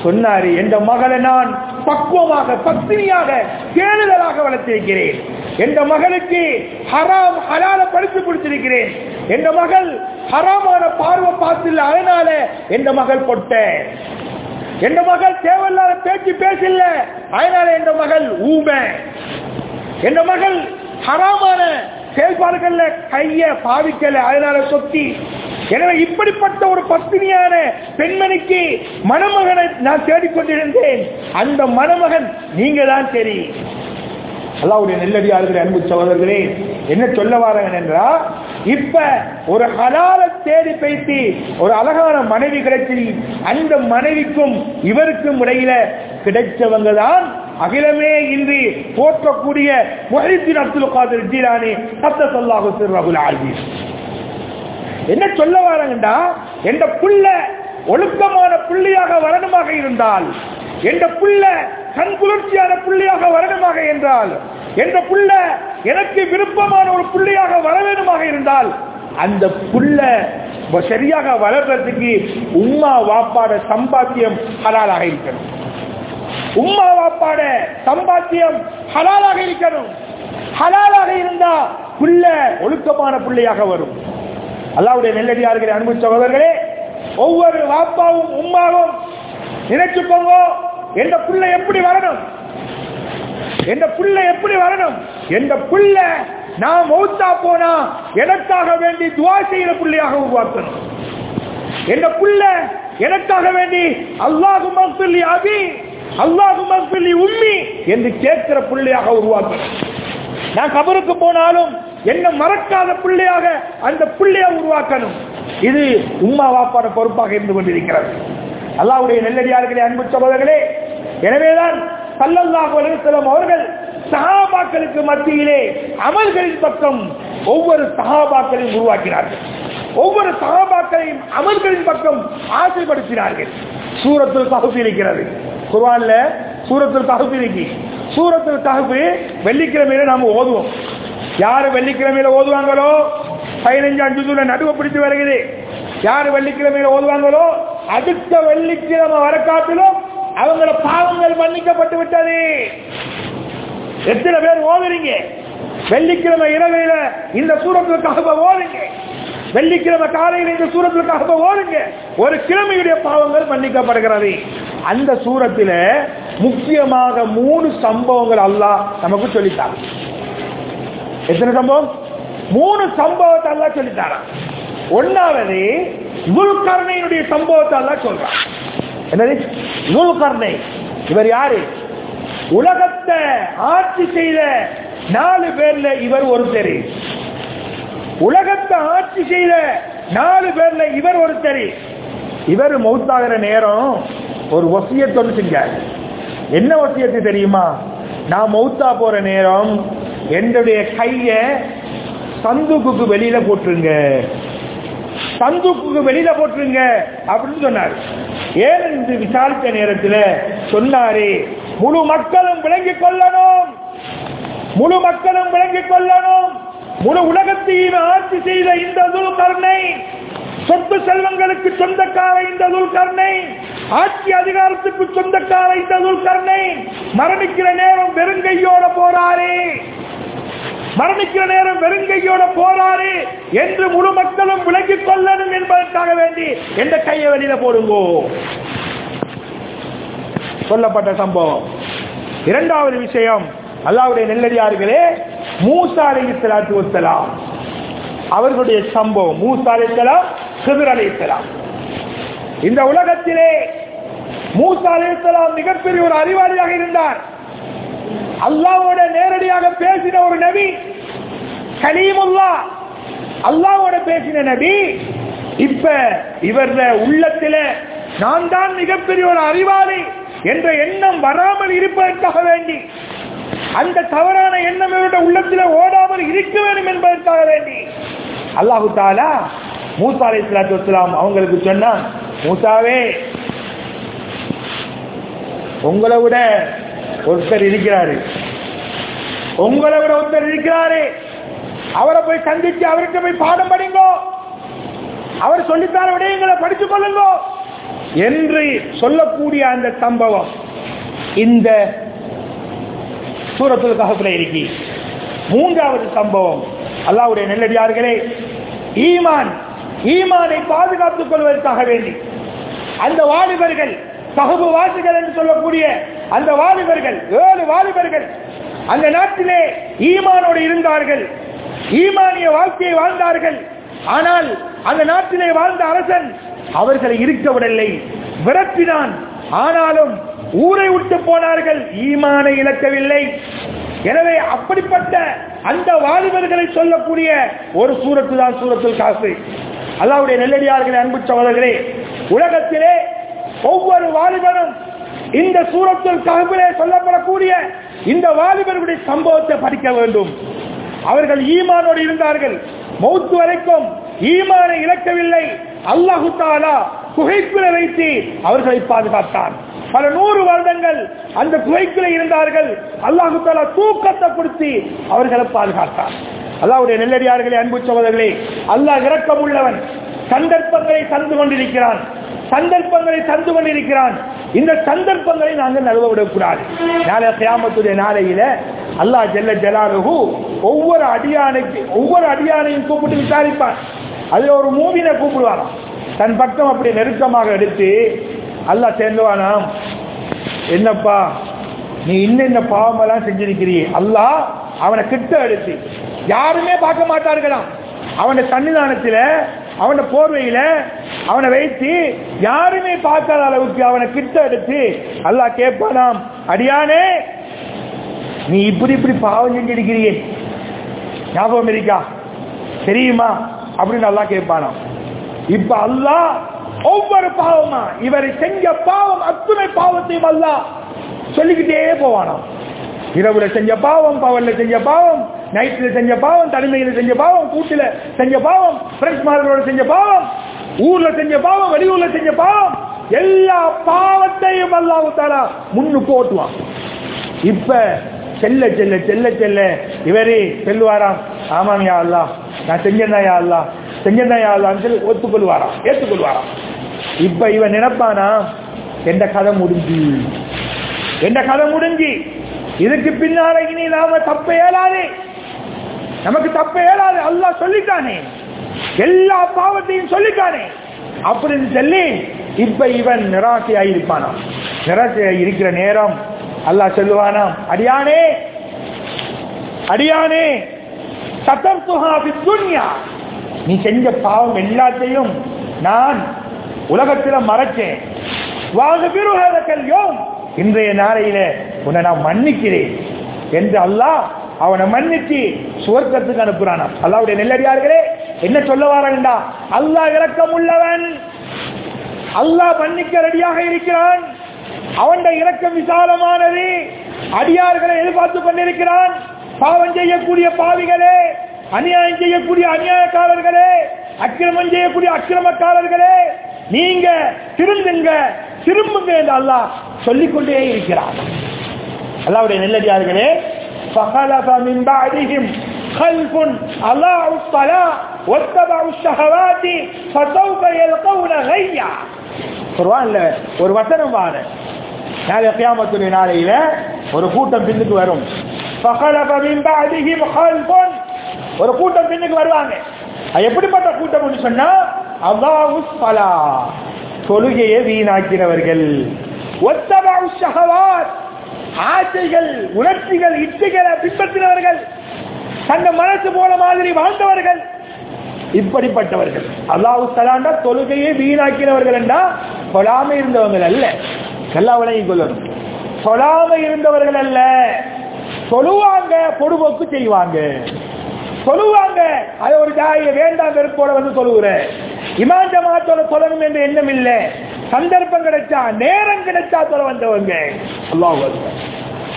சொன்னாரு எந்த மகளை நான் பக்குவமாக பத்தினியாக தேடுதலாக வளர்த்திருக்கிறேன். எந்த மகளுக்கு ஹராம் ஹலால படித்து கொடுத்திருக்கிறேன். எந்த மகள் ஹராமான பார்வை பார்த்தில்ல அதனால எந்த மகள் பொட்ட. எந்த மகள் தேவையில்லாத பேச்சு பேசல அதனால எந்த மகள் ஊமை. எந்த மகள் ஹராமான செயல்பாடுகள்ல கைய பாவிக்கல அதனால சொத்தி. எனவே இப்படிப்பட்ட ஒரு பத்தினியான பெண்மணிக்கு மணமகனை நான் தேடிக்கொண்டிருந்தேன். அந்த மணமகன் நீங்க தான் சரி. அல்லாவுடைய நெல்லடியார்கள் அன்பு சகோதரர்களே என்ன சொல்ல வாரங்க என்றா இப்ப ஒரு ஹலால தேடி பேசி ஒரு அழகான மனைவி கிடைச்சி அந்த மனைவிக்கும் இவருக்கும் இடையில கிடைச்சவங்க தான் அகிலமே இன்றி போற்றக்கூடிய முஹித்தின் அப்துல் காதர் ஜீலானி சத்த சொல்லாஹு சிறுவகுல் ஆல்வி என்ன சொல்ல வாரங்கண்டா எந்த புள்ள ஒழுக்கமான புள்ளியாக வரணுமாக இருந்தால் எந்த புள்ள கண் குளிர்ச்சியான புள்ளியாக வரணுமாக என்றால் எந்த புள்ள எனக்கு விருப்பமான ஒரு புள்ளியாக வர வேணுமாக இருந்தால் அந்த புள்ள சரியாக வளர்றதுக்கு உம்மா வாப்பாட சம்பாத்தியம் ஹலாலாக இருக்கணும். உம்மா வாப்பாட சம்பாத்தியம் ஹலாலாக இருக்கணும். ஹலாலாக இருந்தா புள்ள ஒழுக்கமான பிள்ளையாக வரும். அல்லாவுடைய நெல்லடியார்களை அன்பு சகோதரர்களே ஒவ்வொரு வாப்பாவும் உம்மாவும் நினைச்சுக்கோங்க எந்த புள்ள எப்படி வரணும்? எந்த புள்ள எப்படி வரணும்? எந்த புள்ள நான் மௌத்தா போனா எனக்காக வேண்டி துவா செய்யற புள்ளையாக உருவாக்கணும். எந்த புள்ள எனக்காக வேண்டி அல்லாஹு மக்பில்லி அபி அல்லாஹு மக்பில்லி உம்மி என்று கேட்கிற புள்ளையாக உருவாக்கணும் நான் கபருக்கு போனாலும் என்ன மறக்காத பிள்ளையாக அந்த பிள்ளையை உருவாக்கணும். இது உம்மா வாப்பாட பொறுப்பாக இருந்து கொண்டிருக்கிறது. அல்லாவுடைய நெல்லடியார்களே அன்பு சகோதரர்களே எனவேதான் சல்லல்லாஹு அலுவலம் அவர்கள் சஹாபாக்களுக்கு மத்தியிலே அமல்களின் பக்கம் ஒவ்வொரு சகாபாக்களையும் உருவாக்கினார்கள். ஒவ்வொரு சகாபாக்களையும் அமல்களின் பக்கம் ஆசைப்படுத்தினார்கள். சூரத்தில் பகுதி இருக்கிறது. குர்வான்ல சூரத்தில் தகுப்பு இருக்கு. சூரத்தில் தகுப்பு வெள்ளிக்கிழமையில நாம ஓதுவோம். யாரு வெள்ளிக்கிழமையில ஓதுவாங்களோ? பதினஞ்சு அஞ்சு தூர நடுவை பிடித்து வருகிறது யாரு வெள்ளிக்கிழமையில ஓதுவாங்களோ? அடுத்த வெள்ளிக்கிழமை வர காட்டிலும் அவங்கள பாவங்கள் மன்னிக்கப்பட்டு விட்டது. எத்தனை பேர் ஓதுறீங்க? வெள்ளிக்கிழமை இரவையில இந்த சூரத்தில் தகுப்பை ஓதுங்க. வெள்ளிக்கிழமை காலையில் இந்த சூரத்துக்காக ஓடுங்க. ஒரு கிழமையுடைய பாவங்கள் மன்னிக்கப்படுகிறது. அந்த சூரத்தில் முக்கியமாக மூணு சம்பவங்கள் அல்லாஹ் நமக்கு சொல்லித்தார் எத்தனை சம்பவம்? மூணு சம்பவத்தை எல்லாம் சொல்லித்தாரான் ஒன்னாவது குல்கர்ணையினுடைய சம்பவத்தை அல்லா சொல்றான். என்னது? குல்கர்ணை இவர் யாரு? உலகத்தை ஆட்சி செய்த நாலு பேர்ல இவர் ஒரு ஒருத்தர். உலகத்தை ஆட்சி செய்த நாலு பேர்ல இவர் ஒருத்தர். இவர் மௌத்தாகிற நேரம் ஒரு வசியத்தொன்னு செஞ்சார். என்ன வசியத்து தெரியுமா? நான் மௌத்தா போற நேரம் என்னுடைய கைய சந்துக்கு வெளியில போட்டுருங்க. சந்துக்கு வெளியில போட்டுருங்க அப்படின்னு சொன்னார். ஏன் என்று விசாரித்த நேரத்தில் சொன்னாரு முழு மக்களும் விளங்கிக் கொள்ளணும். முழு மக்களும் விளங்கிக் கொள்ளணும். முழு உலகத்தையும் ஆட்சி செய்த இந்த துல்கர்ணை சொத்து செல்வங்களுக்கு சொந்தக்கார இந்த துல்கர்ணை ஆட்சி அதிகாரத்துக்கு சொந்தக்கார இந்த துல்கர்ணை மரணிக்கிற நேரம் வெறுங்கையோட போறாரே மரணிக்கிற நேரம் வெறுங்கையோட போறாரு என்று முழு மக்களும் விளங்கிக் கொள்ளணும் என்பதற்காக வேண்டி எந்த கையை வெளியில போடுங்கோ? சொல்லப்பட்ட சம்பவம். இரண்டாவது விஷயம் அல்லாவுடைய நெல்லடியார்களே மூசா அலை சலாத்து வசலாம் அவர்களுடைய சம்பவம் மூசா அலைஹிஸ்ஸலாம் ஹிதர் அலைஹிஸ்ஸலாம் இந்த உலகத்திலே மூசா அலைஹிஸ்ஸலாம் மிகப்பெரிய ஒரு அறிவாளியாக இருந்தார். அல்லாவோட நேரடியாக பேசின ஒரு நபி கலீமுல்லா. அல்லாவோட பேசின நபி இப்ப இவர உள்ளத்தில நான் தான் மிகப்பெரிய ஒரு அறிவாளி என்ற எண்ணம் வராமல் இருப்பதற்காக வேண்டி அந்த தவறான எண்ணம் இவருடைய உள்ளத்தில் ஓடாமல் இருக்க வேண்டும் என்பதற்காக வேண்டி. அல்லாஹு தாலா மூசா அலை வலாம் அவங்களுக்கு சொன்னான் மூசாவே உங்களை விட ஒருத்தர் இருக்கிறாரு. உங்களை விட ஒருத்தர் இருக்கிறாரு. அவரை போய் சந்திச்சு அவர்கிட்ட போய் பாடம் படிங்கோ. அவர் சொல்லித்தார விடயங்களை படித்துக் கொள்ளுங்கோ. என்று சொல்லக்கூடிய அந்த சம்பவம். இந்த சூரத்துல கஹப்ல இருக்கி. மூன்றாவது சம்பவம். அல்லாவுடைய நெல்லடியார்களே ஈமான் ஈமானை பாதுகாத்துக் கொள்வதற்காக வேண்டி. அந்த வாலிபர்கள் சகுபு வாசிகள் என்று சொல்லக்கூடிய அந்த வாலிபர்கள் ஏழு வாலிபர்கள் அந்த நாட்டிலே ஈமானோடு இருந்தார்கள். ஈமானிய வாழ்க்கையை வாழ்ந்தார்கள். ஆனால் அந்த நாட்டிலே வாழ்ந்த அரசன் அவர்களை இருக்க விடவில்லை விரட்டினான். ஆனாலும் ஊரை விட்டு போனார்கள். ஈமானை இழக்கவில்லை. எனவே அப்படிப்பட்ட அந்த வாலிபர்களை சொல்லக்கூடிய ஒரு சூரத்து தான் சூரத்தில் காசு அல்லாவுடைய நெல்லடியார்களை அன்பு சகோதரர்களே உலகத்திலே ஒவ்வொரு வாலிபரும் இந்த சூரத்தில் கஹபிலே சொல்லப்படக்கூடிய இந்த வாலிபர்களுடைய சம்பவத்தை படிக்க வேண்டும். அவர்கள் ஈமானோடு இருந்தார்கள். மௌத்து வரைக்கும் ஈமானை இழக்கவில்லை. அல்லாஹு தாலா குகைக்குள்ள வைத்து அவர்களை பாதுகாத்தான். பல நூறு வருடங்கள் அந்த குகைக்குள்ள இருந்தார்கள். அல்லாஹு தாலா தூக்கத்தை கொடுத்து அவர்களை பாதுகாத்தான் அல்லாவுடைய நெல்லடியார்களே அன்பு சோதர்களே அல்லாஹ் இரக்கம் உள்ளவன் சந்தர்ப்பங்களை தந்து கொண்டிருக்கிறான். சந்தர்ப்பங்களை தந்து கொண்டிருக்கிறான். இந்த சந்தர்ப்பங்களை நாங்கள் நழுவ விடக்கூடாது. நாளை கியாமத்துடைய நாளையில அல்லாஹ் ஜெல்ல ஜலாலுகு ஒவ்வொரு அடியானைக்கு ஒவ்வொரு அடியானையும் கூப்பிட்டு விசாரிப்பான். அதுல ஒரு மூவினை கூப்பிடுவாராம். தன் பக்கம் அப்படி நெருக்கமாக எடுத்து அல்லாஹ் சேர்ந்துவானாம் என்னப்பா? நீ இன்னென்ன பாவமெல்லாம் செஞ்சிருக்கிறியே. அல்லாஹ் அவனை கிட்ட எடுத்து யாருமே பார்க்க மாட்டார்களாம். அவன சன்னிதானத்துல அவன போர்வையில அவனை வைத்து யாருமே பார்க்காத அளவுக்கு அவனை கிட்ட எடுத்து அல்லாஹ் கேட்பானாம் அடியானே நீ இப்படி இப்படி பாவம் செஞ்சிருக்கிறியே. ஞாபகம் இருக்கா? தெரியுமா? அப்படின்னு நல்லா கேட்பானாம் இப்ப அல்லாஹ் ஒவ்வொரு பாவமா? இவர் செஞ்ச பாவம் அத்துணை பாவத்தையும் அல்ல சொல்லிக்கிட்டே போவானாம் இரவுல செஞ்ச பாவம் பவர்ல செஞ்ச பாவம் நைட்ல செஞ்ச பாவம் தனிமையில செஞ்ச பாவம் கூட்டுல செஞ்ச பாவம் பிரெஞ்ச் மார்களோட செஞ்ச பாவம் ஊர்ல செஞ்ச பாவம் வெளியூர்ல செஞ்ச பாவம் எல்லா பாவத்தையும் அல்லாவுத்தாரா முன்னு முன்னுக்கு ஓட்டுவான் இப்ப செல்ல செல்ல செல்ல செல்ல இவரே செல்வாராம் ஆமாம் யா அல்லா நான் செஞ்சேன்னா யா அல்லா செஞ்சேன்னா சொல்லி ஒத்துக்கொள்வாராம் ஏற்றுக்கொள்வாராம். இப்ப இவன் நினைப்பானா? எந்த கதை முடிஞ்சு. எந்த கதை முடிஞ்சு. இதுக்கு பின்னால இனி நாம தப்ப இயலாது. நமக்கு தப்ப இயலாது. அல்லாஹ் சொல்லிட்டானே. எல்லா பாவத்தையும் சொல்லிட்டானே. அப்படின்னு சொல்லி இப்ப இவன் நிராசையாய் இருப்பானாம் நிராசையாய் இருக்கிற நேரம் அல்லாஹ் சொல்லுவானாம் அடியானே அடியானே சத்தம் துன்யா. நீ செஞ்ச பாவம் எல்லாத்தையும் நான் உலகத்தில் மறைச்சேன். வாங்க இன்றைய நாளையில உன்னை நான் மன்னிக்கிறேன் என்று அல்லாஹ் அவனை மன்னிச்சு சுவர்க்கத்துக்கு அனுப்புறானாம் அல்லாவுடைய நெல்லடியார்களே என்ன சொல்ல வாரண்டா அல்லாஹ் இறக்கம் உள்ளவன் அல்லாஹ் மன்னிக்க ரெடியாக இருக்கிறான். அவன் இறக்கம் விசாலமானது. அடியார்களை எதிர்பார்த்து கொண்டிருக்கிறான். பாவம் செய்யக்கூடிய பாவிகளே அநியாயம் செய்யக்கூடிய அநியாயக்காரர்களே அக்கிரமம் செய்யக்கூடிய அக்கிரமக்காரர்களே நீங்க திருந்துங்க திரும்புங்க என்று அல்லாஹ் சொல்லிக்கொண்டே இருக்கிறார் அல்லாவுடைய நெல்லடியார்களே فخلف من بعدهم خلف أضاعوا الصلاة واتبعوا الشهوات فسوف يلقون غيا குர்ஆன்ல ஒரு வசனம் வாரு நாளை கியாமத்துடைய நாளையில ஒரு கூட்டம் பின்னுக்கு வரும் فخلف من بعدهم خلف ஒரு கூட்டம் பின்னுக்கு வருவாங்க. அது எப்படிப்பட்ட கூட்டம் சொன்னா அல்லாஹு ஸலா தொழுகையை வீணாக்கினவர்கள். ஆசைகள் உணர்ச்சிகள் இச்சைகளை பின்பற்றினவர்கள். தந்த மனசு போல மாதிரி வாழ்ந்தவர்கள். இப்படிப்பட்டவர்கள். அல்லாஹு தலாண்டா தொழுகையை வீணாக்கினவர்கள் என்றா சொல்லாம இருந்தவர்கள் அல்ல. நல்லா விளங்கி கொள்ளணும் சொல்லாம இருந்தவர்கள் அல்ல. சொல்லுவாங்க பொடுபோக்கு செய்வாங்க. சொல்லுவாங்க. அது ஒரு ஜாய வேண்டாம் வெறுப்போட வந்து சொல்லுகிறேன். இமான் ஜமாத்தோட சொல்லணும் என்ற எண்ணம் இல்லை. சந்தர்ப்பம் கிடைச்சா நேரம் கிடைச்சா சொல்ல வந்தவங்க. அல்லாஹ்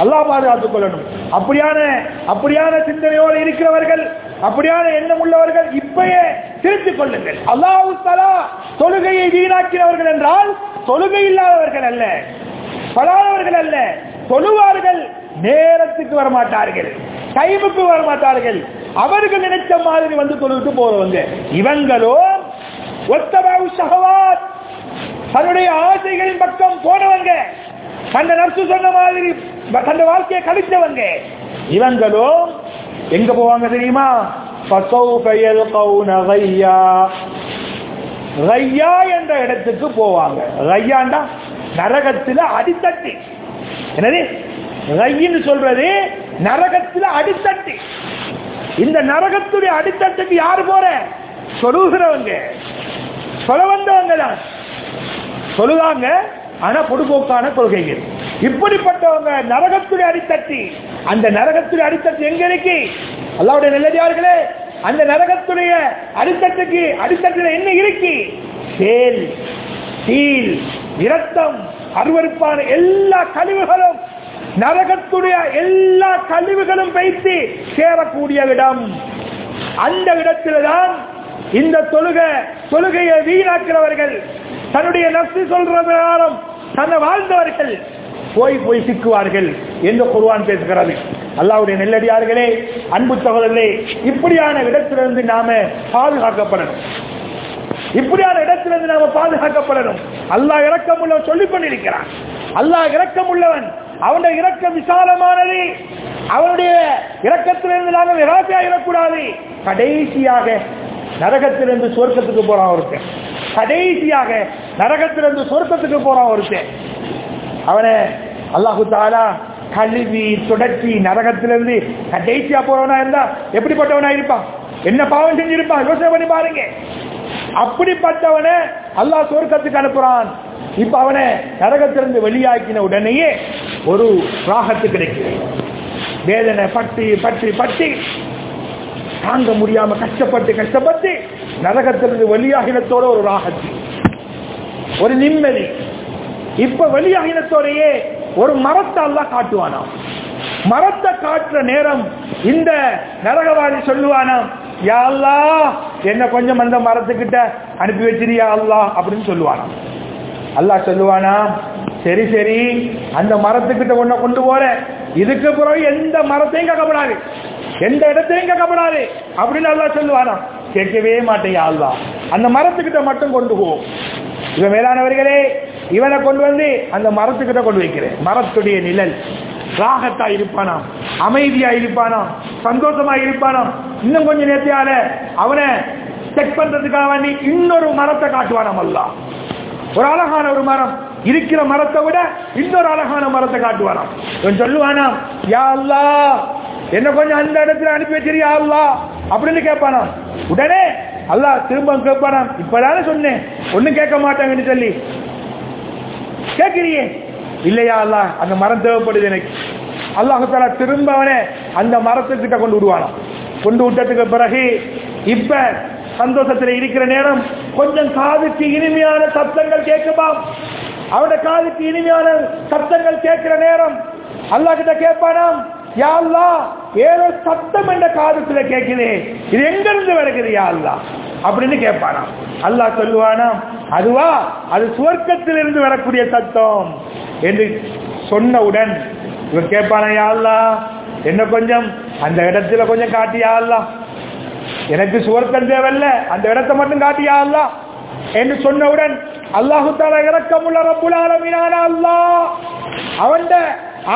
அல்லாஹ் பாதுகாத்துக் கொள்ளணும். அப்படியான அப்படியான சிந்தனையோடு இருக்கிறவர்கள் அப்படியான எண்ணம் உள்ளவர்கள் இப்பயே திருத்திக் கொள்ளுங்கள். அல்லாஹு தலா தொழுகையை வீணாக்கினவர்கள் என்றால் தொழுகை இல்லாதவர்கள் அல்ல. பலாதவர்கள் அல்ல. தொழுவார்கள் நேரத்துக்கு வரமாட்டார்கள். டைமுக்கு வரமாட்டார்கள். அவர்கள் நினைச்ச மாதிரி வந்து தொழுவிட்டு போறவங்க. இவங்களோ ஒத்தபாவு சகவாத் தன்னுடைய ஆசைகளின் பக்கம் போனவங்க. தன்னை நர்சு சொன்ன மாதிரி தன் வாழ்க்கையை கழிச்சவங்க இவங்களோ எங்க போவாங்க தெரியுமா? ரையா என்ற இடத்துக்கு போவாங்க. ரையாண்டா நரகத்தில் அடித்தட்டி. என்னது? ரையின்னு சொல்றது நரகத்தில் அடித்தட்டி. இந்த நரகத்துடைய அடித்தட்டுக்கு யாரு போற? சொல்லுகிறவங்க சொல்ல வந்தவங்க தான். சொல்லுவாங்க ஆனா பொதுபோக்கான கொள்கைகள். இப்படிப்பட்டவங்க நரகத்துடைய அடித்தட்டி. அந்த நரகத்துடைய அடித்தட்டு எங்க இருக்கு? அல்லாவுடைய நல்லதார்களே அந்த நரகத்துடைய அடித்தட்டுக்கு அடித்தட்டுல என்ன இருக்கு? சேல் தீல் இரத்தம் அருவருப்பான எல்லா கழிவுகளும் நரகத்துடைய எல்லா கழிவுகளும் வைத்து சேரக்கூடிய இடம். அந்த இடத்தில்தான் இந்த தொழுகை தொழுகையை வீணாக்கிறவர்கள் தன்னுடைய நப்சு சொல்ற பிரகாரம் தன்னை வாழ்ந்தவர்கள் போய் போய் சிக்குவார்கள் என்று குருவான் பேசுகிறது. அல்லாவுடைய நெல்லடியார்களே அன்பு சகோதரர்களே இப்படியான இடத்திலிருந்து நாம பாதுகாக்கப்படணும். இப்படியான இடத்திலிருந்து நாம பாதுகாக்கப்படணும். அல்லாஹ் இறக்கம் உள்ளவன் சொல்லி கொண்டிருக்கிறான். அல்லாஹ் இறக்கம் உள்ளவன் அவனுடைய இரக்கம் விசாலமானது. அவனுடைய இரக்கத்திலிருந்து நாங்கள் நிராசையாகிடக்கூடாது கடைசியாக நரகத்திலிருந்து சொர்க்கத்துக்கு போறான் ஒருத்தன். கடைசியாக நரகத்திலிருந்து சொர்க்கத்துக்கு போறான் ஒருத்தன். அவனை அல்லாஹு தாலா கழுவி தொடச்சி நரகத்திலிருந்து கடைசியா போறவனா இருந்தா எப்படிப்பட்டவனா இருப்பான்? என்ன பாவம் செஞ்சிருப்பான்? யோசனை பண்ணி பாருங்க. அப்படிப்பட்டவனை அல்லாஹ் சொர்க்கத்துக்கு அனுப்புறான். இப்ப அவனை நரகத்திலிருந்து வெளியாக்கின உடனேயே ஒரு ராகத்து கிடைக்குது. வேதனை பட்டி பட்டி பட்டி. தாங்க முடியாம கஷ்டப்பட்டு கஷ்டப்பட்டு நரகத்திலிருந்து வெளியாகினத்தோட ஒரு ராகத்து. ஒரு நிம்மதி. இப்ப வெளியாகினத்தோடையே ஒரு மரத்தை எல்லாம் காட்டுவானாம் மரத்தை காட்டுற நேரம் இந்த நரகவாதி சொல்லுவானாம் யா என்ன கொஞ்சம் அந்த மரத்துக்கிட்ட அனுப்பி வச்சிரியா அல்லா அப்படின்னு சொல்லுவானாம் அல்லாஹ் சொல்லுவானா? சரி சரி அந்த மரத்துக்கிட்ட ஒண்ண கொண்டு போறேன். இதுக்கு பிறகு எந்த மரத்தையும் கேட்கப்படாது எந்த இடத்தையும் கேட்கப்படாது அப்படின்னு அல்லா சொல்லுவானா? கேட்கவே மாட்டேயா அல்லா அந்த மரத்துக்கிட்ட மட்டும் கொண்டு போ. இவன் மேலானவர்களே இவனை கொண்டு வந்து அந்த மரத்துக்கிட்ட கொண்டு வைக்கிறேன். மரத்துடைய நிழல். ராகத்தா இருப்பானாம் அமைதியா இருப்பானாம் சந்தோஷமா இருப்பானாம் இன்னும் கொஞ்சம் நேரத்தியால அவனை செக் பண்றதுக்காக வேண்டி இன்னொரு மரத்தை காட்டுவானாம் அல்லா ஒரு அழகான ஒரு மரம். இருக்கிற மரத்தை விட இன்னொரு அழகான மரத்தை காட்டுவாராம். இவன் சொல்லுவானாம் யா அல்லா என்ன கொஞ்சம் அந்த இடத்துல அனுப்பி வச்சிருக்கியா அல்லா அப்படின்னு கேட்பானாம். உடனே அல்லா திரும்ப கேட்பானாம். இப்பதானே சொன்னேன். ஒண்ணும் கேட்க மாட்டாங்கன்னு சொல்லி. கேட்கிறியே. இல்லையா அல்லா அந்த மரம் தேவைப்படுது எனக்கு. அல்லாஹால திரும்ப அவனே அந்த மரத்துக்கிட்ட கொண்டு விடுவானாம். கொண்டு விட்டதுக்கு பிறகு இப்ப சந்தோஷத்தில் இருக்கிற நேரம் கொஞ்சம் காதுக்கு இனிமையான சத்தங்கள் கேட்குமாம் அவட காதுக்கு இனிமையான சத்தங்கள் கேட்கிற நேரம் அல்லாஹ் கிட்ட கேட்பானாம் யாழ்லா ஏதோ சத்தம் என்ற காதுக்குள்ள கேட்குது இது எங்கிருந்து வருகிறது யா அப்படின்னு கேட்பானாம் அல்லாஹ் சொல்லுவானாம் அதுவா அது சுவர்க்கத்திலிருந்து வரக்கூடிய சத்தம் என்று சொன்னவுடன் இவன் கேட்பானா யாழ்லா என்ன கொஞ்சம் அந்த இடத்துல கொஞ்சம் காட்டியா அல்லாஹ். எனக்கு சுவர்க்கம் தேவையில்ல. அந்த இடத்தை மட்டும் காட்டியா அல்லா என்று சொன்னவுடன் அல்லாஹு தாலா இறக்கமுள்ள ரப்புல் ஆலமீனான அல்லாஹ். அவன்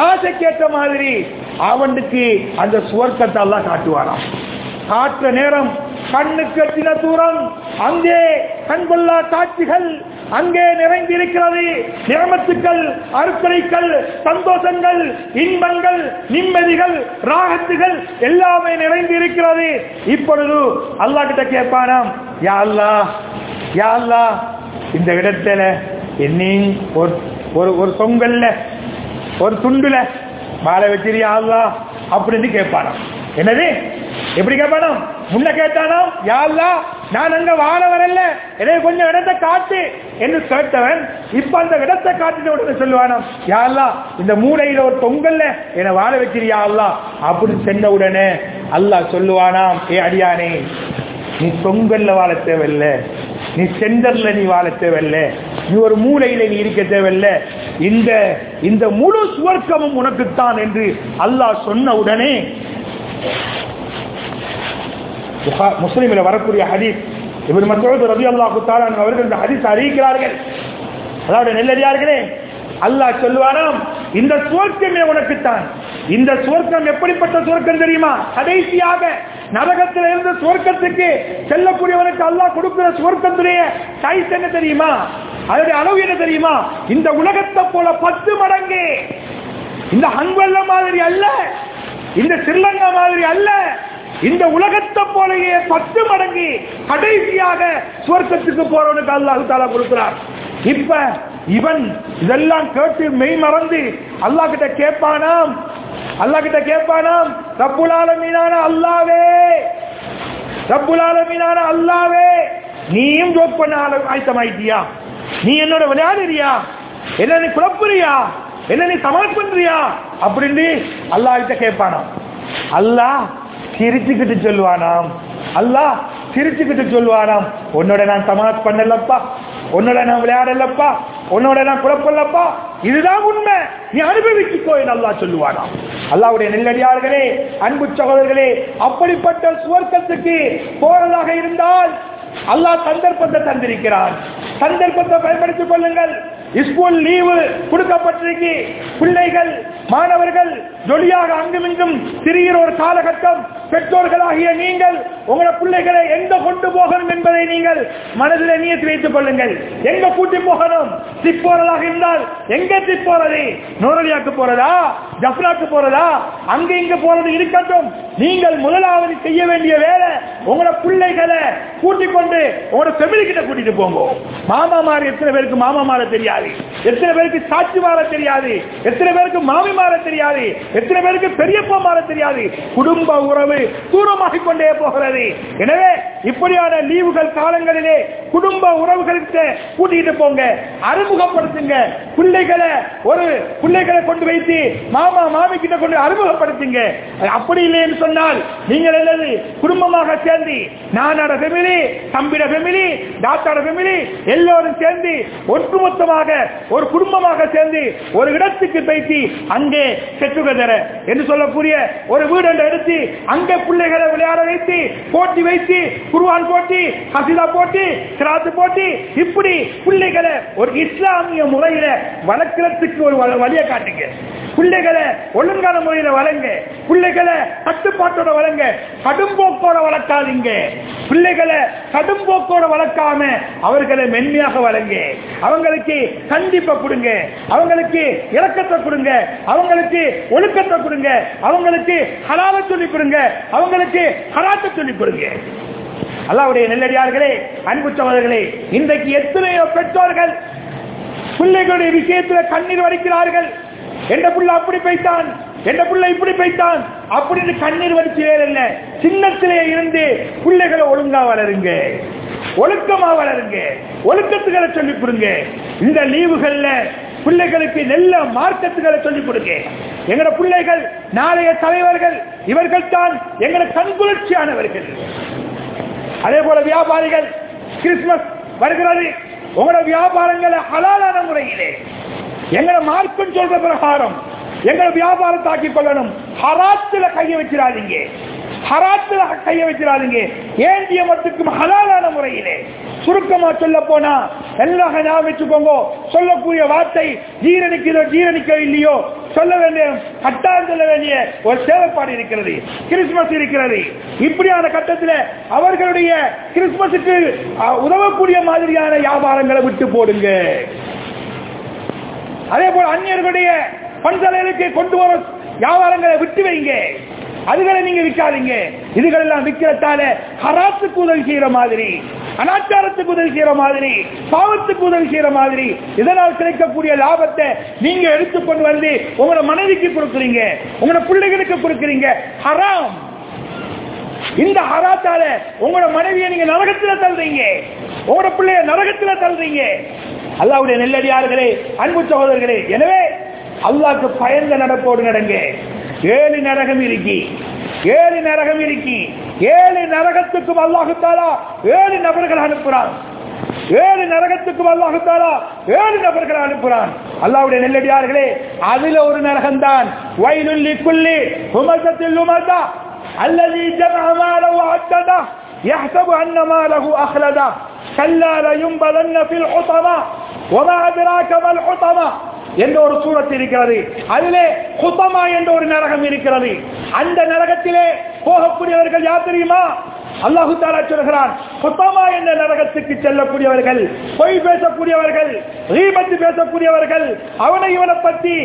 ஆசைக்கேற்ற மாதிரி அவனுக்கு அந்த சுவர்க்கத்தை அல்லாஹ் காட்டுவாராம் காட்டுற நேரம் கண்ணுக்கு எட்டின தூரம். அங்கே கண்கொள்ளா காட்சிகள் அங்கே நிறைந்திருக்கிறது. நிறமத்துக்கள் அறுக்கலைகள் சந்தோஷங்கள் இன்பங்கள் நிம்மதிகள் ராகத்துகள் எல்லாமே நிறைந்து இருக்கிறது இப்பொழுது அல்லா கிட்ட கேட்பானாம் யா அல்லா யா அல்லா இந்த இடத்துல என்னை ஒரு ஒரு ஒரு தொங்கல்ல ஒரு துண்டுல மாலை வச்சிரியா அல்லா அப்படின்னு கேட்பானாம். என்னது? எப்படி கேட்பானோ முன்ன கேட்டானோ? யாழ்லா நான் அங்க வாழ வரல எனக்கு கொஞ்சம் இடத்தை காட்டு என்று கேட்டவன் இப்ப அந்த இடத்தை காட்டின உடனே சொல்லுவானாம் யாழ்லா இந்த மூளையில ஒரு தொங்கல்ல என்னை வாழ வச்சிருயா அல்லா? அப்படின்னு சென்ன உடனே அல்லாஹ் சொல்லுவானாம் ஏ அடியானே நீ தொங்கல்ல வாழ தேவையில்ல. நீ சென்டர்ல நீ வாழ தேவையில்ல. நீ ஒரு மூலையில நீ இருக்க தேவையில்ல. இந்த இந்த முழு சுவர்க்கமும் உனக்குத்தான் என்று அல்லாஹ் சொன்ன உடனே முஸ்லீமில் வரக்கூடிய ஹதீஸ். இவர் மசோது ரவி அல்லாஹு தாலான் அவர்கள் இந்த ஹதீஸ் அறிவிக்கிறார்கள். அதாவது நெல்லடியார்களே அல்லாஹ் சொல்லுவாராம் இந்த சுவர்க்கமே உனக்குத்தான். இந்த சுவர்க்கம் எப்படிப்பட்ட சுவர்க்கம் தெரியுமா? கடைசியாக நரகத்தில் இருந்த சுவர்க்கத்துக்கு செல்லக்கூடியவனுக்கு அல்லாஹ் கொடுக்கிற சுவர்க்கத்துடைய சைஸ் என்ன தெரியுமா? அதனுடைய அளவு என்ன தெரியுமா? இந்த உலகத்தை போல பத்து மடங்கு. இந்த ஹன்வல்ல மாதிரி அல்ல இந்த ஸ்ரீலங்கா மாதிரி அல்ல இந்த உலகத்தை போலயே பத்து மடங்கு கடைசியாக சுவர்க்கத்துக்கு போறவனுக்கு அல்லாஹு தாலா கொடுக்கிறார். இப்ப இவன் இதெல்லாம் கேட்டு மெய் மறந்து அல்லாஹ் கிட்ட கேட்பானாம். அல்லாஹ் கிட்ட கேட்பானாம். ரப்புலால மீனான அல்லாவே ரப்புலால மீனான அல்லாவே நீயும் ஜோக் பண்ண ஆயத்தமாயிட்டியா? நீ என்னோட விளையாடுறியா? என்ன நீ குழப்புறியா? என்ன நீ சமாள் பண்றியா? அப்படின்னு அல்லாஹ் கிட்ட கேட்பானாம். அல்லாஹ் சிரிச்சுக்கிட்டு சொல்லுவானாம். அல்லாஹ் சிரிச்சுக்கிட்டு சொல்லுவானாம். உன்னோட நான் சமாஜ் பண்ணலப்பா. உன்னோட நான் விளையாடலப்பா. உன்னோட நான் குழப்பல்லப்பா இதுதான் உண்மை. நீ அனுபவிச்சுக்கோ நல்லா சொல்லுவானாம். அல்லாவுடைய நெல்லடியார்களே அன்பு சகோதரர்களே அப்படிப்பட்ட சுவர்க்கத்துக்கு போறதாக இருந்தால் அல்லாஹ் சந்தர்ப்பத்தை தந்திருக்கிறார். சந்தர்ப்பத்தை பயன்படுத்திக் கொள்ளுங்கள். ஸ்கூல் லீவு கொடுக்கப்பட்டிருக்கு. பிள்ளைகள் மாணவர்கள் ஜொலியாக அங்குமிங்கும் திரிகிற ஒரு காலகட்டம். பெற்றோர்களாகிய நீங்கள் உங்களோட பிள்ளைகளை எங்க கொண்டு போகணும் என்பதை நீங்கள் மனதில் நியத்து வைத்துக் கொள்ளுங்கள். எங்க கூட்டி போகணும்? திப்போறதாக இருந்தால் எங்க திப்போறது? நோரலியாக்கு போறதா? ஜப்ராக்கு போறதா? அங்க இங்க போறது இருக்கட்டும். நீங்கள் முதலாவது செய்ய வேண்டிய வேலை உங்களோட பிள்ளைகளை கூட்டிக் கொண்டு உங்களோட ஃபெமிலி கிட்ட கூட்டிட்டு போங்க. மாமாமார் எத்தனை பேருக்கு மாமாமார தெரியாது? எத்தனை பேருக்கு சாட்சி மாற தெரியாது? எத்தனை பேருக்கு மாமி மாற தெரியாது? எத்தனை பேருக்கு பெரியப்பா மாற தெரியாது? குடும்ப உறவு தூரமாக கொண்டே போகிறது. எனவே இப்படியான லீவுகள் காலங்களிலே குடும்ப உறவுகளுக்கு கூட்டிட்டு போங்க. அறிமுகப்படுத்துங்க. பிள்ளைகளை ஒரு பிள்ளைகளை கொண்டு வைத்து மாமா மாமி கிட்ட கொண்டு அறிமுகப்படுத்துங்க. அப்படி இல்லைன்னு சொன்னால் நீங்கள் எல்லாரும் குடும்பமாக சேர்ந்து நானோட ஃபெமிலி தம்பிட ஃபெமிலி டாக்டரோட ஃபெமிலி எல்லோரும் சேர்ந்து ஒட்டுமொத்தமாக ஒரு குடும்பமாக சேர்ந்து ஒரு இடத்துக்கு பேசி அங்கே செட்டுகதர என்று சொல்லக்கூடிய ஒரு வீடு ஒன்றை எடுத்து அங்கே பிள்ளைகளை விளையாட வைத்து போட்டி வைத்து குருவான் போட்டி ஹசிதா போட்டி கிராத்து போட்டி இப்படி பிள்ளைகளை ஒரு இஸ்லாமிய முறையில வளர்க்கிறதுக்கு ஒரு வழியை காட்டுங்க. பிள்ளைகளை ஒழுங்கான முறையில வளங்க பிள்ளைகளை கட்டுப்பாட்டோட வளங்க கடும்போக்கோட வளர்க்காதீங்க. பிள்ளைகளை கடும்போக்கோட வளர்க்காம அவர்களை மென்மையாக வளங்க அவங்களுக்கு கண்டிப்பை கொடுங்க. அவங்களுக்கு இலக்கத்தை கொடுங்க. அவங்களுக்கு ஒழுக்கத்தை கொடுங்க. அவங்களுக்கு ஹலால சொல்லி கொடுங்க. அவங்களுக்கு ஹராத்தை சொல்லி கொடுங்க. அல்லாவுடைய நெல்லடியார்களே அன்பு சோதர்களே இன்றைக்கு எத்தனையோ பெற்றோர்கள் பிள்ளைகளுடைய விஷயத்தில் கண்ணீர் வடிக்கிறார்கள். என்ற புள்ள அப்படி போய்த்தான். எந்த பிள்ளை இப்படி போய்த்தான் அப்படின்னு கண்ணீர் வடிச்சு இல்ல சின்னத்திலே இருந்து பிள்ளைகளை ஒழுங்கா வளருங்க. ஒழுக்கமா வளருங்க. ஒழுக்கத்துகளை சொல்லிக் கொடுங்க. இந்த லீவுகள்ல பிள்ளைகளுக்கு நல்ல மார்க்கத்துகளை சொல்லிக் கொடுங்க. எங்கட பிள்ளைகள் நாளைய தலைவர்கள் இவர்கள் தான் எங்கட கண்குளிர்ச்சியானவர்கள். அதே போல வியாபாரிகள் கிறிஸ்துமஸ் வருகிறது. உங்களோட வியாபாரங்களை ஹலாலான முறையிலே. எங்களை மார்க்கம் சொல்ற பிரகாரம் எங்களை வியாபாரத்தை ஆக்கிக் கொள்ளணும். ஹராத்துல கைய வச்சிடாதீங்க. ஹராத்துல கைய வச்சிடாதீங்க. ஏந்திய மட்டுக்கும் ஹலாலான முறையிலே? சுருக்கமா சொல்ல போனா எல்லாம் ஞாபகம் வச்சுக்கோங்க. சொல்லக்கூடிய வார்த்தை ஜீரணிக்கிறோ ஜீரணிக்கோ இல்லையோ? சொல்ல வேண்டிய கட்டாயம் சொல்ல வேண்டிய ஒரு சேவைப்பாடு இருக்கிறது. கிறிஸ்துமஸ் இருக்கிறது. இப்படியான கட்டத்தில் அவர்களுடைய கிறிஸ்துமஸுக்கு அஹ், உதவக்கூடிய மாதிரியான வியாபாரங்களை விட்டு போடுங்க. அதே போல அந்நியர்களுடைய பண்சலைகளுக்கு கொண்டு வர வியாபாரங்களை விட்டு வைங்க. அதுகளை நீங்க விற்காதீங்க. இதுகளெல்லாம் விற்கிறதால ஹராத்துக்கு உதவி செய்யற மாதிரி அனாச்சாரத்துக்கு உதவி செய்யற மாதிரி பாவத்துக்கு உதவி செய்யற மாதிரி இதனால் கிடைக்கக்கூடிய லாபத்தை நீங்க எடுத்துக்கொண்டு வந்து உங்களோட மனைவிக்கு கொடுக்குறீங்க உங்களோட பிள்ளைகளுக்கு கொடுக்குறீங்க. ஹராம். இந்த ஹராத்தால உங்களோட மனைவியை நீங்க நரகத்துல தள்ளுறீங்க. உங்களோட பிள்ளைய நரகத்துல தள்ளுறீங்க. அல்லாவுடைய நெல்லடியார்களே அன்பு சகோதரர்களே எனவே அல்லாஹ்க்கு பயந்த நடப்போடு நடங்க ஏழு நரகம் இருக்கி ஏழு நரகம் இருக்கி ஏழு நரகத்துக்கும் அல்லாஹு தாலா ஏழு நபர்கள் அனுப்புறான் ஏழு நரகத்துக்கும் அல்லாஹு தாலா ஏழு நபர்கள் அனுப்புறான் அல்லாவுடைய நெல்லடியார்களே அதுல ஒரு நரகம் தான் வயலுள்ளி குள்ளி உமசத்தில் உமதா الذي جمع ماله وعدده يحسب أن ماله أخلده كلا لينبذن في الحطمة وما أدراك ما الحطمة என்ற ஒரு சூரத் இருக்கிறது. அதிலே குத்தமா என்ற ஒரு நரகம் இருக்கிறது. அந்த நரகத்திலே போகக்கூடியவர்கள் யார் தெரியுமா? அல்லாஹு தாலா சொல்கிறான் குத்தமா என்ற நரகத்துக்கு செல்லக்கூடியவர்கள் பொய் பேசக்கூடியவர்கள் ரீபத்து பேசக்கூடியவர்கள் அவனை இவனை பற்றி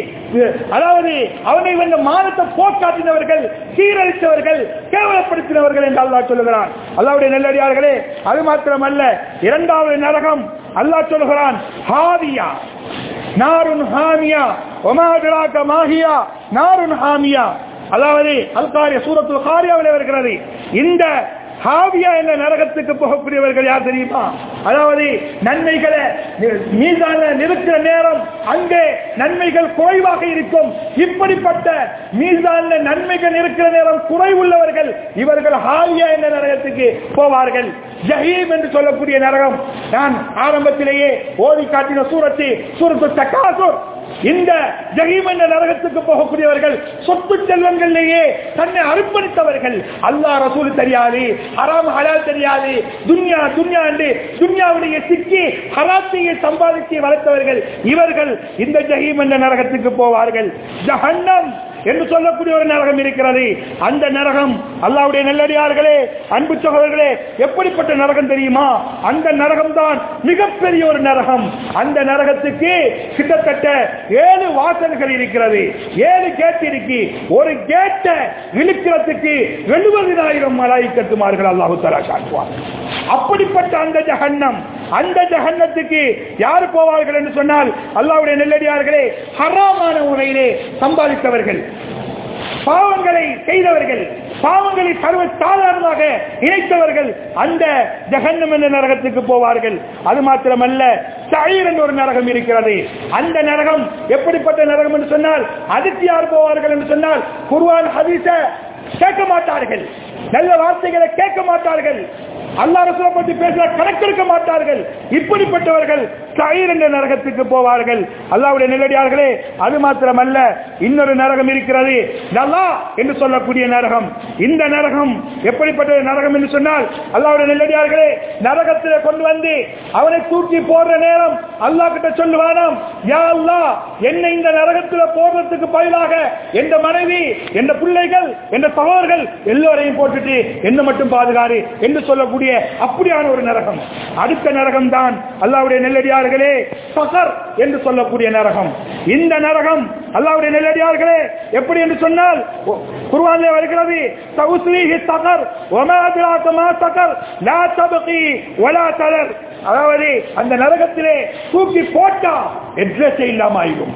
அதாவது அவனை இவன் மானத்தை போக்காட்டினவர்கள் சீரழித்தவர்கள் கேவலப்படுத்தினவர்கள் என்று அல்லாஹ் சொல்லுகிறான் அல்லாவுடைய நெல்லடியார்களே அது மாத்திரமல்ல இரண்டாவது நரகம் அல்லாஹ் சொல்லுகிறான் ஹாவியா நாருன் ஹாமியா ஒமாதிராக்க மாஹியா நாருன் ஹாமியா. அதாவது அல்காரிய சூரத்துல் காரியாவில் வருகிறது. இந்த ஹாவியா என்ற நரகத்துக்கு போகக்கூடியவர்கள் யார் தெரியுமா? அதாவது நன்மைகளை மீதான நிறுத்துற நேரம் அங்கே நன்மைகள் குறைவாக இருக்கும். இப்படிப்பட்ட மீதான நன்மைகள் இருக்கிற நேரம் குறைவுள்ளவர்கள் இவர்கள் ஹாவியா என்ற நரகத்துக்கு போவார்கள். ஜஹீம் என்று சொல்லக்கூடிய நரகம். நான் ஆரம்பத்திலேயே ஓடி காட்டின சூரத்தை சூரத்து தக்காசூர் இந்த ஜஹீம் என்ற நரகத்துக்கு போகக்கூடியவர்கள் சொத்து செல்வங்களிலேயே தன்னை அர்ப்பணித்தவர்கள். அல்லா ரசூல் தெரியாது ஹராம் ஹலால் தெரியாது. துன்யா துன்யா என்று துன்யாவுடைய சிக்கி ஹராத்தையை சம்பாதித்து வளர்த்தவர்கள் இவர்கள் இந்த ஜஹீம் என்ற நரகத்துக்கு போவார்கள். ஜஹன்னம் என்று சொல்லக்கூடிய ஒரு நரகம் இருக்கிறது. அந்த நரகம் அல்லாவுடைய நல்லடியார்களே அன்பு சகோதரர்களே எப்படிப்பட்ட நரகம் தெரியுமா? அந்த நரகம் தான் மிகப்பெரிய ஒரு நரகம். அந்த நரகத்துக்கு கிட்டத்தட்ட ஏழு வாசல்கள் இருக்கிறது. ஏழு கேட் இருக்கு. ஒரு கேட்டை இழுக்கிறதுக்கு எழுபதினாயிரம் மலாய்க்கத்துமார்கள் அல்லாஹு தலா காட்டுவார். அப்படிப்பட்ட அந்த ஜஹன்னம் அந்த ஜஹன்னத்துக்கு யார் போவார்கள் என்று சொன்னால் அல்லாவுடைய நெல்லடியார்களே ஹராமான முறையிலே சம்பாதித்தவர்கள். பாவங்களை செய்தவர்கள் பாவங்களை சர்வ சாதாரணமாக இணைத்தவர்கள் அந்த ஜெகன்னம் என்ற நரகத்துக்கு போவார்கள். அது மாத்திரமல்ல சயீர் என்ற ஒரு நரகம் இருக்கிறது. அந்த நரகம் எப்படிப்பட்ட நரகம் என்று சொன்னால் அதுக்கு யார் போவார்கள் என்று சொன்னால் குர்வான் ஹதீச கேட்க மாட்டார்கள். நல்ல வார்த்தைகளை கேட்க மாட்டார்கள். அல்லா ரசூலை பற்றி பேச கணக்கெடுக்க மாட்டார்கள். இப்படிப்பட்டவர்கள் தயிர் என்ற நரகத்துக்கு போவார்கள். அல்லாவுடைய நிலடியார்களே அது மாத்திரமல்ல இன்னொரு நரகம் இருக்கிறது. நல்லா என்று சொல்லக்கூடிய நரகம். இந்த நரகம் எப்படிப்பட்ட நரகம் என்று சொன்னால் அல்லாவுடைய நிலடியார்களே நரகத்தில் கொண்டு வந்து அவனை தூக்கி போடுற நேரம் அல்லா கிட்ட சொல்லுவானாம் யா அல்லா என்னை இந்த நரகத்தில் போடுறதுக்கு பதிலாக எந்த மனைவி எந்த பிள்ளைகள் எந்த சகோதரர்கள் எல்லோரையும் போட்டுட்டு என்ன மட்டும் பாதுகாரு என்று சொல்லக்கூடிய அப்படியான ஒரு நரகம். அடுத்த நரகம் தான் அல்லாவுடைய நெல்லடியார்களே சகர் என்று சொல்லக்கூடிய நரகம். இந்த நரகம் அல்லாவுடைய நெல்லடியார்களே எப்படி என்று சொன்னால் குர்வானிலே வருகிறது தவுஸ்லீஹி தகர் வமா அத்ராக மா சகர் லா தபகி வலா தலர். அதாவது அந்த நரகத்திலே தூக்கி போட்டா எட்ரஸ் இல்லாம ஆயிடும்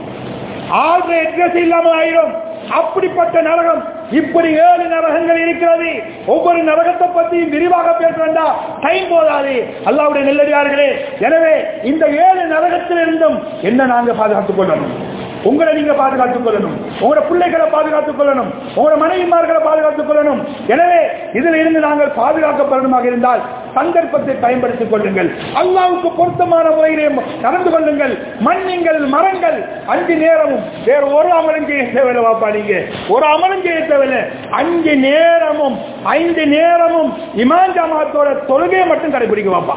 ஆள்ற எட்ரஸ் இல்லாம ஆயிடும் அப்படிப்பட்ட நரகம் இப்படி ஏழு நரகங்கள் இருக்கிறது. ஒவ்வொரு நரகத்தை பற்றியும் விரிவாக பேச வேண்டாம் டைம் போதாது. அல்லாவுடைய நெல்லடியார்களே எனவே இந்த ஏழு நரகத்திலிருந்தும் என்ன நாங்க பாதுகாத்துக் கொள்ளணும்? உங்களை நீங்க பாதுகாத்துக் கொள்ளணும். உங்களோட பிள்ளைகளை பாதுகாத்துக் கொள்ளணும். உங்களோட மனைவிமார்களை பாதுகாத்துக் கொள்ளணும். எனவே இதில் இருந்து நாங்கள் பாதுகாக்கப்படணுமாக இருந்தால் சந்தர்ப்பத்தை பயன்படுத்திக் கொள்ளுங்கள். அல்லாவுக்கு பொருத்தமான முறையிலே நடந்து கொள்ளுங்கள். மண்ணுங்கள் மரங்கள் அஞ்சு நேரமும். வேற ஒரு அமலும் செய்ய தேவையில்லை வாப்பா நீங்க. ஒரு அமலும் செய்ய தேவையில்லை. அஞ்சு நேரமும் ஐந்து நேரமும் இமான் ஜமாத்தோட தொழுகையை மட்டும் கடைபிடிக்க வாப்பா.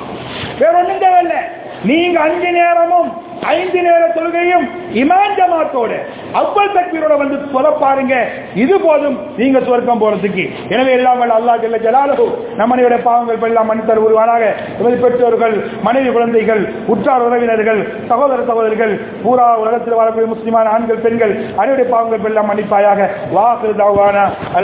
வேற ஒன்றும் தேவையில்லை. நீங்க அஞ்சு நேரமும் ஐந்து நேர தொழுகையும் இமான் ஜமாத்தோட அவ்வளவு தக்பீரோட வந்து சொல்ல பாருங்க. இது போதும் நீங்க சுவர்க்கம் போறதுக்கு. எனவே எல்லாம் அல்லா அல்லாஹ் ஜலாலு ஜலாலுஹு நம்மளுடைய பாவங்கள் எல்லாம் மனிதர் உருவானாக எமது பெற்றோர்கள் மனைவி குழந்தைகள் உற்றார் உறவினர்கள் சகோதர சகோதரிகள் பூரா உலகத்தில் வாழக்கூடிய முஸ்லிமான ஆண்கள் பெண்கள் அனைவருடைய பாவங்கள் எல்லாம் மன்னிப்பாயாக. வாக்கு தாவான.